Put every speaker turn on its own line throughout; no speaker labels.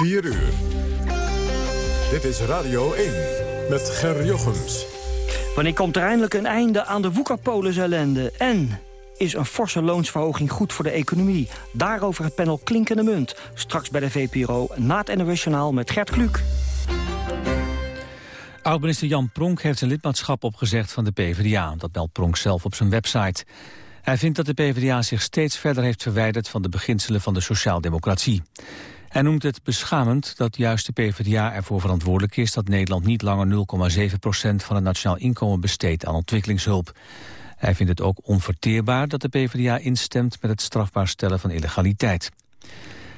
4 uur. Dit is Radio 1 met Ger Jochems.
Wanneer komt er eindelijk een einde aan de woekerpolis ellende? En is een forse loonsverhoging goed voor de economie? Daarover het panel Klinkende Munt. Straks bij de VPRO na het NOS met Gert Kluk.
Oud-minister Jan Pronk heeft zijn lidmaatschap opgezegd van de PvdA. Dat meldt Pronk zelf op zijn website. Hij vindt dat de PvdA zich steeds verder heeft verwijderd... van de beginselen van de sociaaldemocratie. Hij noemt het beschamend dat juist de PvdA ervoor verantwoordelijk is... dat Nederland niet langer 0,7% van het nationaal inkomen besteedt aan ontwikkelingshulp. Hij vindt het ook onverteerbaar dat de PvdA instemt met het strafbaar stellen van illegaliteit.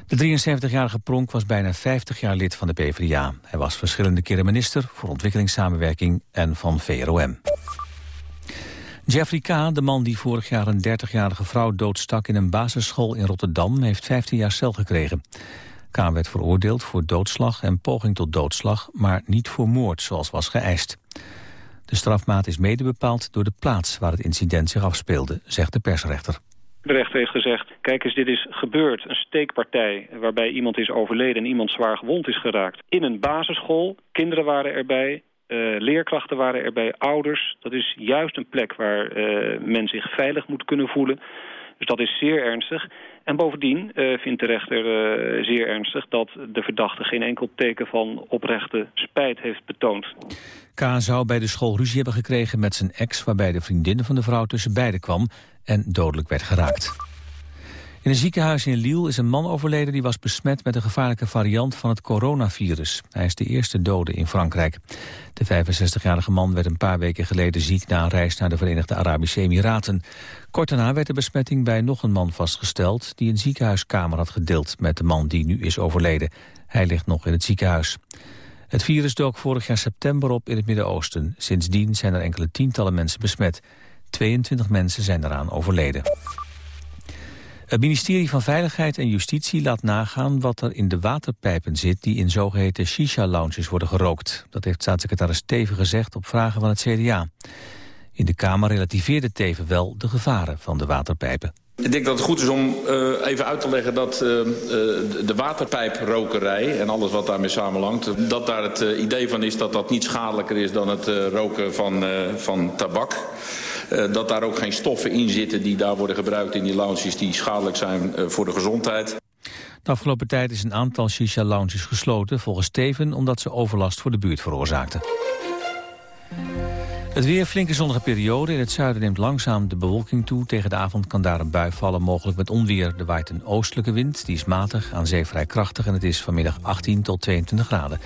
De 73-jarige Pronk was bijna 50 jaar lid van de PvdA. Hij was verschillende keren minister voor ontwikkelingssamenwerking en van VROM. Jeffrey K., de man die vorig jaar een 30-jarige vrouw doodstak in een basisschool in Rotterdam, heeft 15 jaar cel gekregen. K. werd veroordeeld voor doodslag en poging tot doodslag, maar niet voor moord zoals was geëist. De strafmaat is mede bepaald door de plaats waar het incident zich afspeelde, zegt de persrechter.
De rechter heeft gezegd, kijk eens, dit is gebeurd. Een steekpartij waarbij iemand is overleden en iemand zwaar gewond is geraakt. In een basisschool, kinderen waren erbij, uh, leerkrachten waren erbij, ouders. Dat is juist een plek waar uh, men zich veilig moet kunnen voelen. Dus dat is zeer ernstig. En bovendien uh, vindt de rechter uh, zeer ernstig dat de verdachte geen enkel teken van oprechte spijt heeft betoond.
K. zou bij de school ruzie hebben gekregen met zijn ex... waarbij de vriendin van de vrouw tussen beiden kwam en dodelijk werd geraakt. In een ziekenhuis in Lille is een man overleden die was besmet met een gevaarlijke variant van het coronavirus. Hij is de eerste dode in Frankrijk. De 65-jarige man werd een paar weken geleden ziek na een reis naar de Verenigde Arabische Emiraten. Kort daarna werd de besmetting bij nog een man vastgesteld die een ziekenhuiskamer had gedeeld met de man die nu is overleden. Hij ligt nog in het ziekenhuis. Het virus dook vorig jaar september op in het Midden-Oosten. Sindsdien zijn er enkele tientallen mensen besmet. 22 mensen zijn eraan overleden. Het ministerie van Veiligheid en Justitie laat nagaan wat er in de waterpijpen zit die in zogeheten shisha-lounges worden gerookt. Dat heeft staatssecretaris Teven gezegd op vragen van het CDA. In de Kamer relativeerde Teven wel de gevaren van de waterpijpen.
Ik denk dat het goed is om uh, even uit te leggen dat uh, de waterpijprokerij en alles wat daarmee samenhangt... dat daar het idee van is dat dat niet schadelijker is dan het roken van, van tabak. Dat daar ook geen stoffen in zitten die daar worden gebruikt in die lounges... die schadelijk zijn voor de gezondheid.
De afgelopen tijd is een aantal shisha-lounges gesloten, volgens Steven... omdat ze overlast voor de buurt veroorzaakten. Het weer flinke zonnige periode. In het zuiden neemt langzaam de bewolking toe. Tegen de avond kan daar een bui vallen, mogelijk met onweer. Er waait een oostelijke wind, die is matig, aan zee vrij krachtig... en het is vanmiddag 18 tot 22 graden.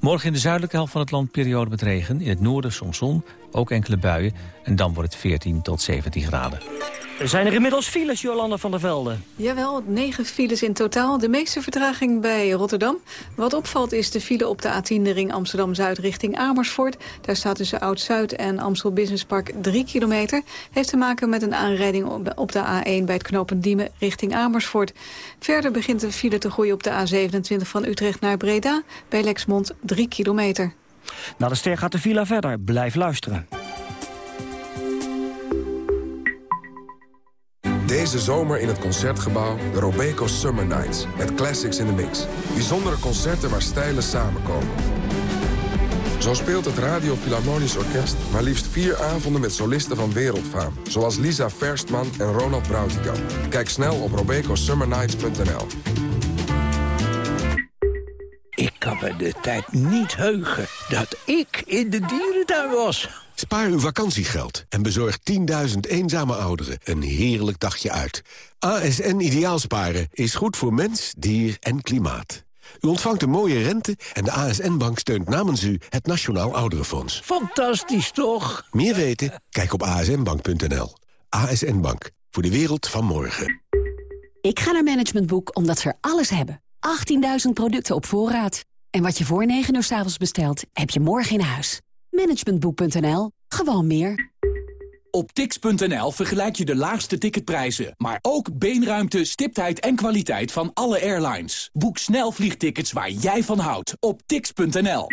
Morgen in de zuidelijke helft van het land periode met regen. In het noorden soms zon, ook enkele buien. En dan wordt het 14 tot 17 graden.
Er zijn er inmiddels files, Jolanda van der Velde.
Jawel, negen files in totaal. De meeste vertraging bij Rotterdam. Wat opvalt is de file op de A10, de ring Amsterdam-Zuid richting Amersfoort. Daar staat tussen Oud-Zuid en Amstel Business Park 3 kilometer. Heeft te maken met een aanrijding op de A1 bij het knooppunt Diemen richting Amersfoort. Verder begint de file te groeien op de A27 van Utrecht naar Breda. Bij Lexmond 3 kilometer.
Na de ster gaat de file verder. Blijf luisteren.
Deze zomer in het Concertgebouw de Robeco Summer Nights. Met classics in the mix. Bijzondere concerten waar stijlen samenkomen. Zo speelt het Radio Philharmonisch Orkest maar liefst vier avonden met solisten van wereldfaam. Zoals Lisa Verstman en Ronald Brautigam. Kijk snel op robecosummernights.nl.
me de tijd niet heugen dat ik in de dierentuin was.
Spaar uw vakantiegeld en bezorg 10.000 eenzame ouderen een heerlijk dagje uit. ASN Ideaalsparen is goed voor mens, dier en klimaat. U ontvangt een mooie rente en de ASN-bank steunt namens u het Nationaal Ouderenfonds.
Fantastisch, toch?
Meer weten? Kijk op asnbank.nl. ASN Bank, voor de wereld van morgen.
Ik ga naar Management Boek omdat ze er alles hebben. 18.000 producten op voorraad. En wat je voor 9 uur s avonds bestelt, heb je morgen in huis. Managementboek.nl. Gewoon meer.
Op tix.nl vergelijk je de laagste ticketprijzen, maar ook beenruimte, stiptheid en kwaliteit van alle airlines. Boek snel vliegtickets waar jij van houdt op tix.nl.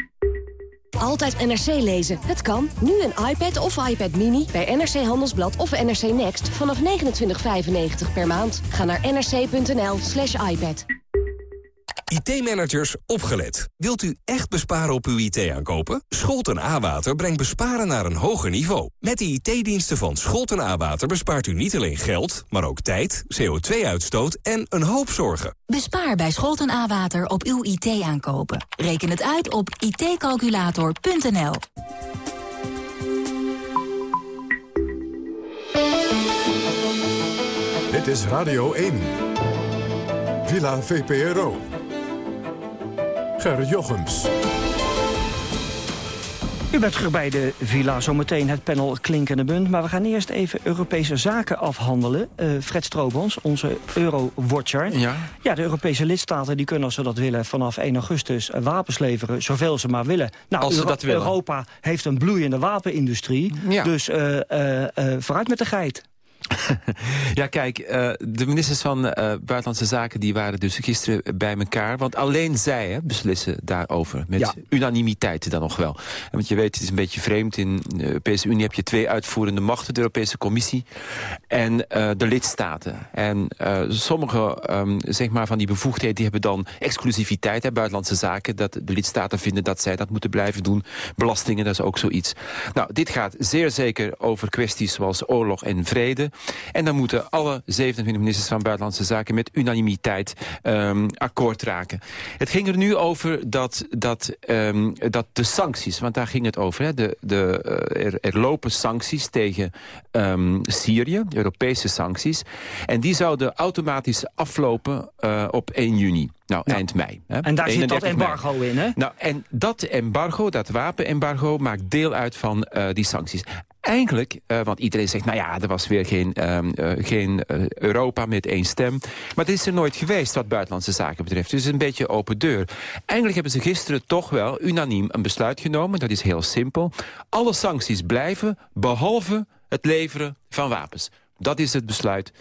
Altijd NRC lezen. Het kan. Nu een iPad of iPad Mini bij NRC Handelsblad of NRC Next vanaf 29,95 per maand. Ga naar nrc.nl slash iPad.
IT-managers, opgelet. Wilt u echt besparen op uw IT-aankopen? Scholten A-Water brengt besparen naar een hoger niveau. Met de IT-diensten van Scholten A-Water bespaart u niet alleen geld... maar ook tijd, CO2-uitstoot en een hoop zorgen.
Bespaar bij Scholten A-Water op uw IT-aankopen. Reken het uit op itcalculator.nl.
Dit is Radio 1. Villa VPRO. Ger Jochems.
U bent terug bij de villa, zometeen het panel Klinkende Bunt. Maar we gaan eerst even Europese zaken afhandelen. Uh, Fred Stroobans, onze Euro-watcher.
Ja.
ja, de Europese lidstaten die kunnen als ze dat willen... vanaf 1 augustus wapens leveren, zoveel ze maar willen. Nou,
als ze dat willen.
Europa heeft een bloeiende wapenindustrie. Ja. Dus uh, uh, vooruit met de geit.
ja, kijk, uh, de ministers van uh, Buitenlandse Zaken... die waren dus gisteren bij elkaar. Want alleen zij hè, beslissen daarover. Met ja. unanimiteit dan nog wel. Want je weet, het is een beetje vreemd. In de Europese Unie heb je twee uitvoerende machten. De Europese Commissie en uh, de lidstaten. En sommige um, zeg maar van die bevoegdheden... die hebben dan exclusiviteit, hè, Buitenlandse Zaken. Dat de lidstaten vinden dat zij dat moeten blijven doen. Belastingen, dat is ook zoiets. Nou, dit gaat zeer zeker over kwesties zoals oorlog en vrede... En dan moeten alle 27 ministers van Buitenlandse Zaken met unanimiteit um, akkoord raken. Het ging er nu over dat, dat, um, dat de sancties, want daar ging het over. Hè, de, de, uh, er, er, lopen sancties tegen um, Syrië, Europese sancties. En die zouden automatisch aflopen uh, op 1 juni. Nou,
ja.
eind mei. Hè?
En daar zit dat embargo
mei.
in, hè?
Nou, en dat embargo, dat wapenembargo, maakt deel uit van uh, die sancties. Eigenlijk, uh, want iedereen zegt, nou ja, er was weer geen, um, uh, geen uh, Europa met één stem. Maar dit is er nooit geweest wat buitenlandse zaken betreft. Dus het is een beetje open deur. Eigenlijk hebben ze gisteren toch wel unaniem een besluit genomen. Dat is heel simpel. Alle sancties blijven, behalve het leveren van wapens. Dat is het besluit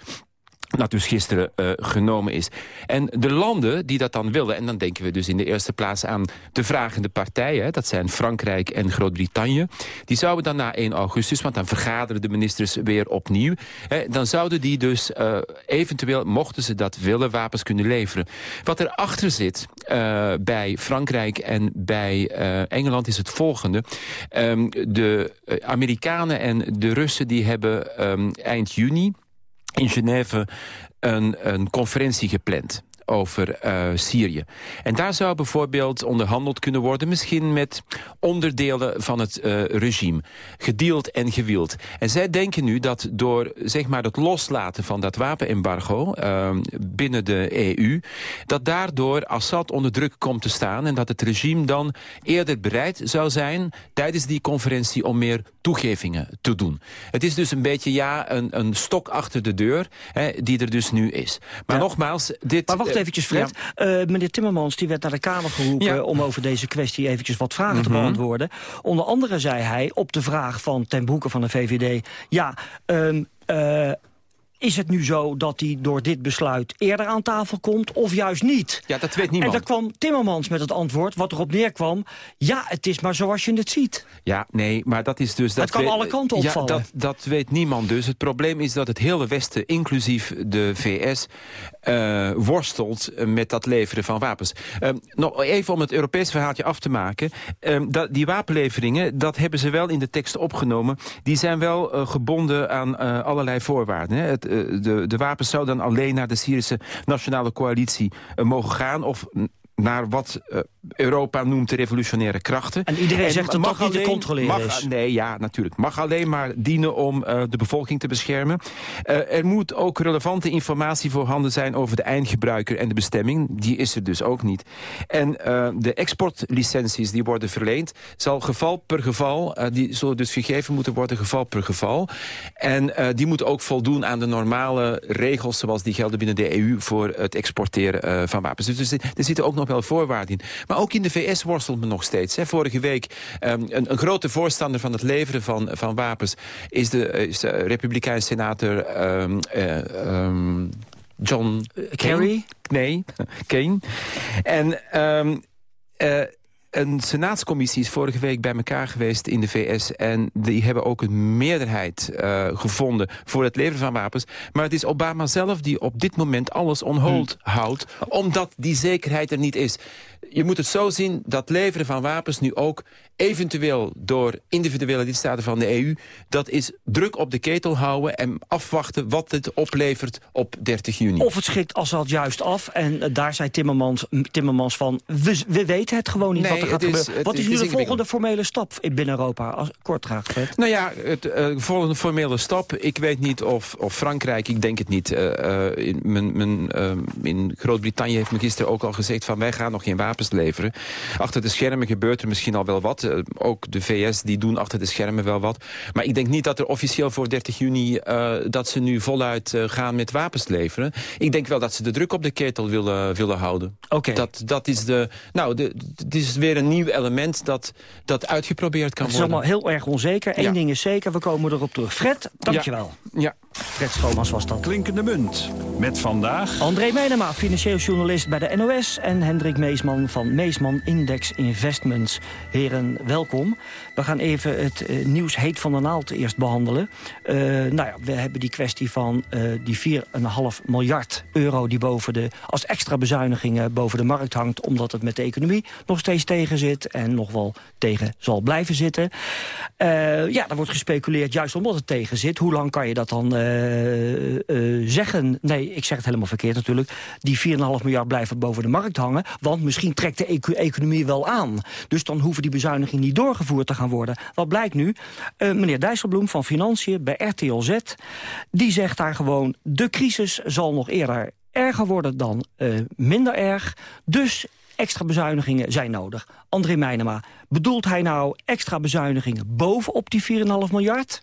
dat dus gisteren uh, genomen is. En de landen die dat dan willen... en dan denken we dus in de eerste plaats aan de vragende partijen... dat zijn Frankrijk en Groot-Brittannië... die zouden dan na 1 augustus... want dan vergaderen de ministers weer opnieuw... Hè, dan zouden die dus uh, eventueel, mochten ze dat willen... wapens kunnen leveren. Wat erachter zit uh, bij Frankrijk en bij Engeland is het volgende. Um, de Amerikanen en de Russen die hebben um, eind juni in Genève een, een conferentie gepland over uh, Syrië. En daar zou bijvoorbeeld onderhandeld kunnen worden... misschien met onderdelen van het uh, regime. Gedeeld en gewield. En zij denken nu dat door zeg maar, het loslaten van dat wapenembargo... Uh, binnen de EU... dat daardoor Assad onder druk komt te staan... en dat het regime dan eerder bereid zou zijn... tijdens die conferentie om meer toegevingen te doen. Het is dus een beetje, ja, een, een stok achter de deur... Hè, die er dus nu is. Maar
ja.
nogmaals... Dit,
maar wacht eventjes, Fred. Ja. Uh, meneer Timmermans die werd naar de Kamer geroepen... Ja. om over deze kwestie eventjes wat vragen mm -hmm. te beantwoorden. Onder andere zei hij op de vraag van ten Broeke van de VVD... ja, um, uh, is het nu zo dat hij door dit besluit eerder aan tafel komt of juist niet?
Ja, dat weet niemand.
En dan kwam Timmermans met het antwoord, wat erop neerkwam... ja, het is maar zoals je het ziet.
Ja, nee, maar dat is dus...
Dat het kan
weet,
alle kanten opvallen.
Ja, dat, dat weet niemand dus. Het probleem is dat het hele Westen, inclusief de VS... Uh, worstelt met dat leveren van wapens. Um, nog even om het Europese verhaaltje af te maken. Um, dat, die wapenleveringen, dat hebben ze wel in de tekst opgenomen. Die zijn wel uh, gebonden aan uh, allerlei voorwaarden. Hè. Het, de, de wapens zouden dan alleen naar de Syrische Nationale Coalitie mogen gaan... of naar wat uh, Europa noemt de revolutionaire krachten.
En iedereen en zegt dat mag niet te controleren
mag,
is.
Nee, ja, natuurlijk. Mag alleen maar dienen om uh, de bevolking te beschermen. Uh, er moet ook relevante informatie voorhanden zijn over de eindgebruiker en de bestemming. Die is er dus ook niet. En de exportlicenties die worden verleend, zal geval per geval, die zullen dus gegeven moeten worden geval per geval. En die moeten ook voldoen aan de normale regels zoals die gelden binnen de EU voor het exporteren van wapens. Dus er zitten ook nog wel voorwaarden in. Maar ook in de VS worstelt men nog steeds. Hè. Vorige week um, een, een, grote voorstander van het leveren van, van wapens... is de, is de republikein senator um, uh, um, John
Kerry?
Nee, Kane. En... Uh, een senaatscommissie is vorige week bij elkaar geweest in de VS... en die hebben ook een meerderheid uh, gevonden voor het leveren van wapens. Maar het is Obama zelf die op dit moment alles on hold hmm. houdt... omdat die zekerheid er niet is je moet het zo zien dat leveren van wapens nu ook eventueel door individuele lidstaten van de EU... dat is druk op de ketel houden en afwachten wat het oplevert op 30 juni.
Of het schikt Assad juist af en eh, daar zei Timmermans, Timmermans van... We, we weten het gewoon niet wat er gaat gebeuren. Wat is, nu de volgende formele stap binnen Europa? Als, kort graag, Fred.
Nou ja, het uh, volgende formele stap... ik weet niet of, of Frankrijk, ik denk het niet. Uh, in, mijn, in Groot-Brittannië heeft me gisteren ook al gezegd... van wij gaan nog geen wapens leveren. Achter de schermen gebeurt er misschien al wel wat... Eh, ook de VS die doen achter de schermen wel wat. Maar ik denk niet dat er officieel voor 30 juni... Uh, dat ze nu voluit uh, gaan met wapens leveren. Ik denk wel dat ze de druk op de ketel willen, willen houden.
Oké.
Dat, dat is, de, nou, de, het is weer een nieuw element dat, dat uitgeprobeerd kan worden.
Het is allemaal heel erg onzeker. Eén ding is zeker, we komen erop terug. Fred, dankjewel.
Ja. ja.
Fred Stromans was dat.
Klinkende munt. Met vandaag...
André Meijnema, financieel journalist bij de NOS... en Hendrik Meesman van Meesman Index Investments. Heren, welkom. We gaan even het uh, nieuws heet van de naald eerst behandelen. Uh, nou ja, we hebben die kwestie van uh, die 4,5 miljard euro... die boven de, als extra bezuinigingen boven de markt hangt... omdat het met de economie nog steeds tegen zit... en nog wel tegen zal blijven zitten. ja, er wordt gespeculeerd juist omdat het tegen zit. Hoe lang kan je dat dan zeggen? Nee, ik zeg het helemaal verkeerd natuurlijk. Die 4,5 miljard blijven boven de markt hangen. Want misschien trekt de economie wel aan. Dus dan hoeven die bezuinigingen niet doorgevoerd te gaan worden. Wat blijkt nu? Uh, meneer Dijsselbloem van Financiën bij RTL Z... die zegt daar gewoon... de crisis zal nog eerder erger worden dan uh, minder erg. Dus extra bezuinigingen zijn nodig. André Meijnema, bedoelt hij nou extra bezuinigingen bovenop die 4,5 miljard?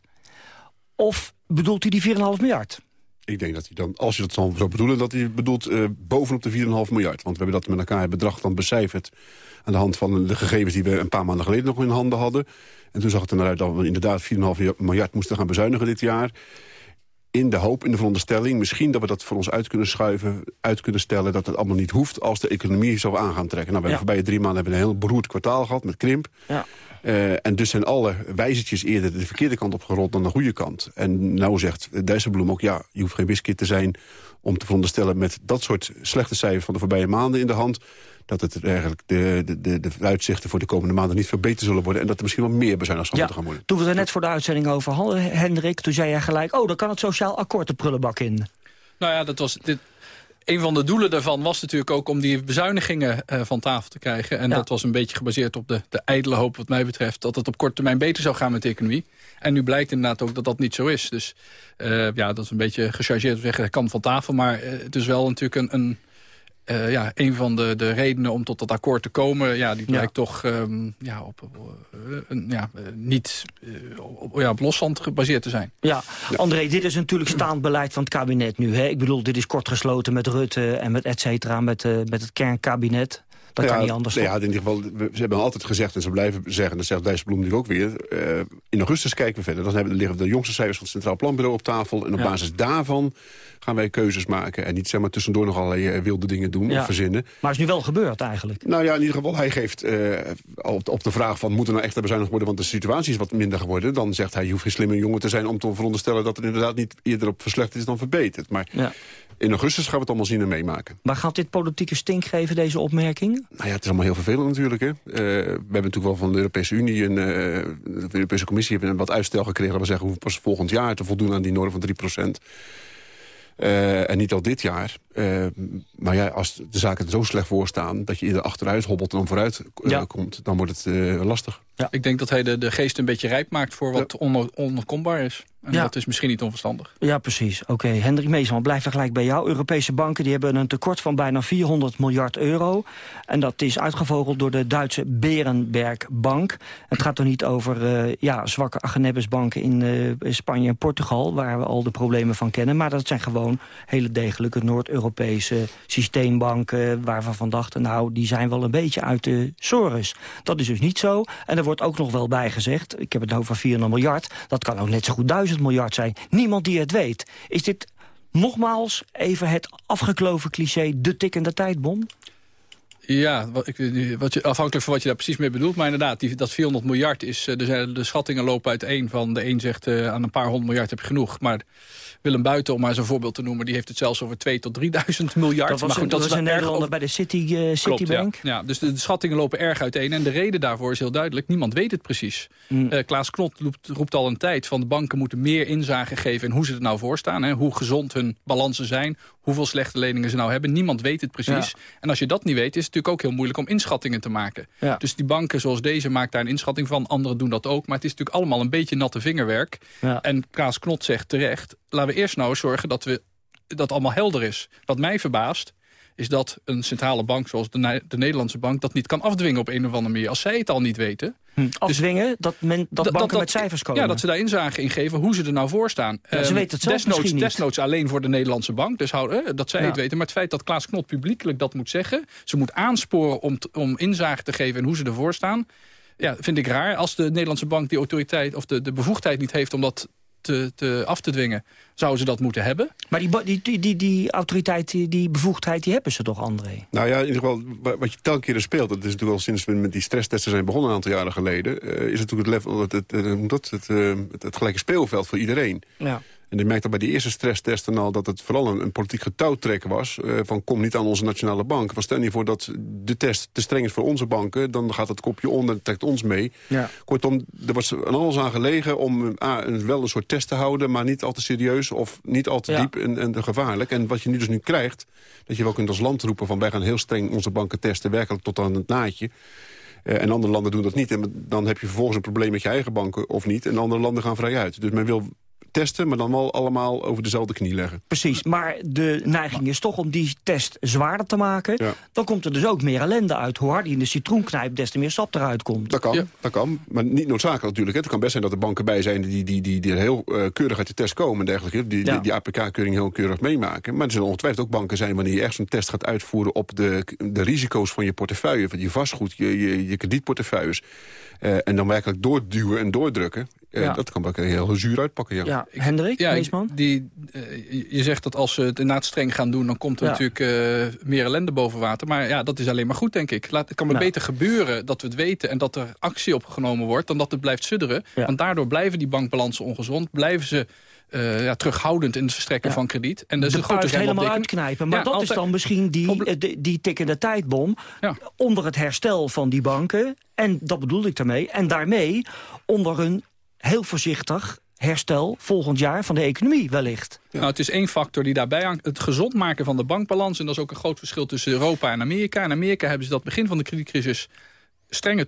Of bedoelt hij die 4,5 miljard?
Ik denk dat hij dan, als je dat zou bedoelen, dat hij bedoelt uh, bovenop de 4,5 miljard. Want we hebben dat met elkaar het bedrag dan becijferd aan de hand van de gegevens die we een paar maanden geleden nog in handen hadden. En toen zag het er naar uit dat we inderdaad 4,5 miljard moesten gaan bezuinigen dit jaar. In de hoop, in de veronderstelling, misschien dat we dat voor ons uit kunnen schuiven... uit kunnen stellen dat het allemaal niet hoeft als de economie zou aan gaan trekken. Nou, we hebben de voorbije drie maanden hebben een heel beroerd kwartaal gehad met krimp. Ja. Uh, en dus zijn alle wijzertjes eerder de verkeerde kant opgerold dan de goede kant. En nou zegt Dijsselbloem ook, ja, je hoeft geen wiskit te zijn... om te veronderstellen met dat soort slechte cijfers van de voorbije maanden in de hand dat het eigenlijk de, de, de, uitzichten voor de komende maanden niet verbeterd zullen worden... en dat er misschien wel meer bezuinigd ja, gaan worden.
Toen we er net voor de uitzending over hadden, Hendrik... toen zei jij gelijk, oh, dan kan het sociaal akkoord de prullenbak in.
Nou ja, dat was... Dit, een van de doelen daarvan was natuurlijk ook om die bezuinigingen uh, van tafel te krijgen. En dat was een beetje gebaseerd op de, de ijdele hoop wat mij betreft... dat het op korte termijn beter zou gaan met de economie. En nu blijkt inderdaad ook dat dat niet zo is. Dus uh, ja, dat is een beetje gechargeerd te zeggen, kan van tafel. Maar uh, het is wel natuurlijk een, een uh, ja, een van de, de redenen om tot dat akkoord te komen... Ja, die blijkt toch um, ja, op, uh, ja, niet op, ja, op loszand gebaseerd te zijn.
Ja, André, dit is natuurlijk staand beleid van het kabinet nu. Hè? Ik bedoel, dit is kort gesloten met Rutte en met et cetera, met, met het kernkabinet. Dat ja, kan niet anders.
ja, in ieder geval, ze hebben altijd gezegd en ze blijven zeggen... dat zegt Dijsselbloem nu ook weer. Uh, in augustus kijken we verder. Dan hebben, liggen de jongste cijfers van het Centraal Planbureau op tafel. En op basis daarvan gaan wij keuzes maken. En niet zeg maar tussendoor nog allerlei eh, wilde dingen doen of verzinnen.
Maar is nu wel gebeurd eigenlijk.
Nou ja, in ieder geval, hij geeft uh, op, op, de vraag van... moet er nou echt bezuinigd worden, want de situatie is wat minder geworden. Dan zegt hij, je hoeft geen slimme jongen te zijn om te veronderstellen... dat het inderdaad niet eerder op verslechterd is dan verbeterd. Maar ja. In augustus gaan we het allemaal zien en meemaken.
Maar gaat dit politieke stink geven, deze opmerking?
Nou ja, het is allemaal heel vervelend natuurlijk. Hè. Uh, we hebben natuurlijk wel van de Europese Unie... en uh, de Europese Commissie hebben wat uitstel gekregen. We zeggen, we pas volgend jaar te voldoen aan die norm van 3 procent. Uh, en niet al dit jaar. Uh, maar ja, als de zaken er zo slecht voor staan... dat je eerder achteruit hobbelt en dan vooruit uh, ja. komt... dan wordt het lastig.
Ja. Ik denk dat hij de, de geest een beetje rijp maakt voor wat ja. is. En ja. dat is misschien niet onverstandig.
Ja, precies. Oké, okay. Hendrik Meesman, blijf er gelijk bij jou. Europese banken die hebben een tekort van bijna 400 miljard euro. En dat is uitgevogeld door de Duitse Berenberg Bank. Het gaat toch niet over uh, ja, zwakke Agenebesbanken in uh, Spanje en Portugal... waar we al de problemen van kennen. Maar dat zijn gewoon hele degelijke Noord-Europese systeembanken... waar we van dachten, nou, die zijn wel een beetje uit de sores. Dat is dus niet zo. En er wordt ook nog wel bijgezegd, ik heb het over 400 miljard... dat kan ook net zo goed 1000 miljard zijn. Niemand die het weet. Is dit nogmaals even het afgekloven cliché, de tikkende tijdbom?
Ja, wat, ik, wat je, afhankelijk van wat je daar precies mee bedoelt. Maar inderdaad, die, dat 400 miljard is... Uh, de, de schattingen lopen uiteen van... de een zegt uh, aan een paar honderd miljard heb je genoeg. Maar Willem Buiten, om maar eens een voorbeeld te noemen... die heeft het zelfs over 2 tot 3000 miljard.
Dat was,
maar goed,
dat
dat
was
is
in Nederland bij de City, uh, Citibank.
Ja. ja, dus de, de, schattingen lopen erg uiteen. En de reden daarvoor is heel duidelijk. Niemand weet het precies. Mm. Uh, Klaas Knot roept, roept, al een tijd van de banken moeten meer inzage geven... in hoe ze er nou voor staan. Hè, hoe gezond hun balansen zijn. Hoeveel slechte leningen ze nou hebben. Niemand weet het precies. Ja. En als je dat niet weet, is het natuurlijk ook heel moeilijk om inschattingen te maken. Ja. Dus die banken zoals deze maakt daar een inschatting van. Anderen doen dat ook. Maar het is natuurlijk allemaal een beetje natte vingerwerk. Ja. En Klaas Knot zegt terecht... laten we eerst nou zorgen dat we dat allemaal helder is. Wat mij verbaast is dat een centrale bank zoals de, de, Nederlandse bank... dat niet kan afdwingen op een of andere manier. Als zij het al niet weten...
Hm. Afdwingen? dat, men, dat banken dat, met cijfers komen?
Ja, dat ze daar inzage in geven hoe ze er nou voor staan.
Ja, ze um, weten het zelf
desnoods,
misschien niet.
desnoods alleen voor de Nederlandse bank, dus hou, eh, dat zij ja. het weten. Maar het feit dat Klaas Knot publiekelijk dat moet zeggen... ze moet aansporen om, om inzage te geven in hoe ze ervoor staan... Ja, vind ik raar. Als de Nederlandse bank die autoriteit of de, de bevoegdheid niet heeft om dat te, te, af te dwingen, zouden ze dat moeten hebben.
Maar die, die, die, die, autoriteit, die, die bevoegdheid, die hebben ze toch, André?
Nou ja, in ieder geval, wat je telkens keer speelt... dat is natuurlijk al sinds we met die stresstesten zijn begonnen een aantal jaren geleden... Uh, is natuurlijk het, level, het, het, het, het, het, het gelijke speelveld voor iedereen.
Ja.
En je merkte bij die eerste stresstesten al dat het vooral een, een politiek getouwtrekken was. Uh, van kom niet aan onze nationale bank. Van stel je voor dat de test te streng is voor onze banken. Dan gaat het kopje onder trekt ons mee.
Ja.
Kortom, er was aan alles aan gelegen om ah, een, wel een soort test te houden. Maar niet al te serieus of niet al te
Ja.
diep en, en gevaarlijk. En wat je nu dus nu krijgt. Dat je wel kunt als land roepen van wij gaan heel streng onze banken testen. Werkelijk tot aan het naadje. Uh, en andere landen doen dat niet. En dan heb je vervolgens een probleem met je eigen banken of niet. En andere landen gaan vrij uit. Dus men wil testen, maar dan wel allemaal over dezelfde knie leggen.
Precies, maar de neiging is toch om die test zwaarder te maken.
Ja.
Dan komt er dus ook meer ellende uit. Hoe harder je in de citroen knijpt, des te meer sap eruit komt.
Dat kan, dat kan. Maar niet noodzakelijk natuurlijk. Hè. Het kan best zijn dat er banken bij zijn die, die, die, die er heel uh, keurig uit de test komen en dergelijke. Die,
Ja.
die, die APK-keuring heel keurig meemaken. Maar er zullen ongetwijfeld ook banken zijn wanneer je echt zo'n test gaat uitvoeren op de, de risico's van je portefeuille, van je vastgoed, je, je, je kredietportefeuilles. Uh, en dan werkelijk doorduwen en doordrukken. Uh,
Ja.
Dat kan ook heel zuur uitpakken, ja.
Ja, Hendrik,
Ja,
Meesman?
die, eh, je zegt dat als ze het inderdaad streng gaan doen... dan komt er
Ja.
natuurlijk eh, meer ellende boven water. Maar ja, dat is alleen maar goed, denk ik. Laat, het kan maar
Nou.
beter gebeuren dat we het weten... en dat er actie opgenomen wordt, dan dat het blijft sudderen.
Ja.
Want daardoor blijven die bankbalansen ongezond. Blijven ze eh, ja, terughoudend in het verstrekken
Ja.
van krediet. En dat is
de
een grote
puist
rem op
helemaal uitknijpen. Maar
Ja,
dat is dan misschien die, eh, die, die tikkende tijdbom...
Ja.
onder het herstel van die banken. En dat bedoelde ik daarmee. En daarmee onder een heel voorzichtig herstel volgend jaar van de economie wellicht.
Nou, het is één factor die daarbij hangt. Het gezond maken van de bankbalans. En dat is ook een groot verschil tussen Europa en Amerika. In Amerika hebben ze dat begin van de kredietcrisis... strenge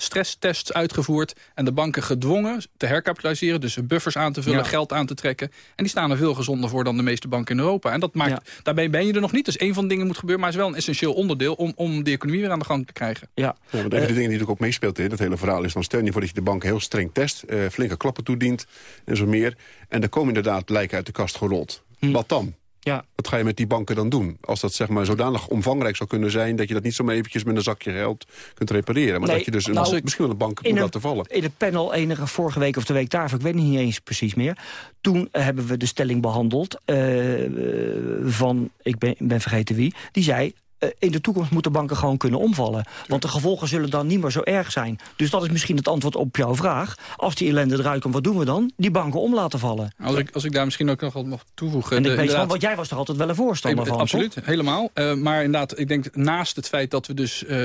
stresstests uitgevoerd... en de banken gedwongen te herkapitaliseren... dus buffers aan te vullen,
Ja.
geld aan te trekken. En die staan er veel gezonder voor dan de meeste banken in Europa. En dat maakt, daarbij ben je er nog niet. Dus één van de dingen moet gebeuren... maar het is wel een essentieel onderdeel... om, om de economie weer aan de gang te krijgen.
Ja.
Ja, want een van de dingen die natuurlijk ook meespeelt in dat hele verhaal is... dan stel je voor dat je de bank heel streng test, eh, flinke klappen toedient en zo meer. En dan komen inderdaad lijken uit de kast gerold. Wat dan?
Ja.
Wat ga je met die banken dan doen? Als dat zeg maar zodanig omvangrijk zou kunnen zijn... dat je dat niet zomaar eventjes met een zakje geld kunt repareren. Maar
Nee,
dat je dus een,
nou,
misschien wel een bank moet laten vallen.
In het panel enige vorige week of de week daarvoor, ik weet niet eens precies meer. Toen hebben we de stelling behandeld eh, eh, van, ik ben, ben vergeten wie, die zei... eh, in de toekomst moeten banken gewoon kunnen omvallen. Want de gevolgen zullen dan niet meer zo erg zijn. Dus dat is misschien het antwoord op jouw vraag. Als die ellende eruit komt, wat doen we dan? Die banken om laten vallen.
Als ik, als ik daar misschien ook nog wat mag toevoegen...
En
de-
ik weet van, want jij was toch altijd wel een voorstander van,
Absoluut,
toch?
helemaal. Eh, maar inderdaad, ik denk naast het feit dat we dus eh,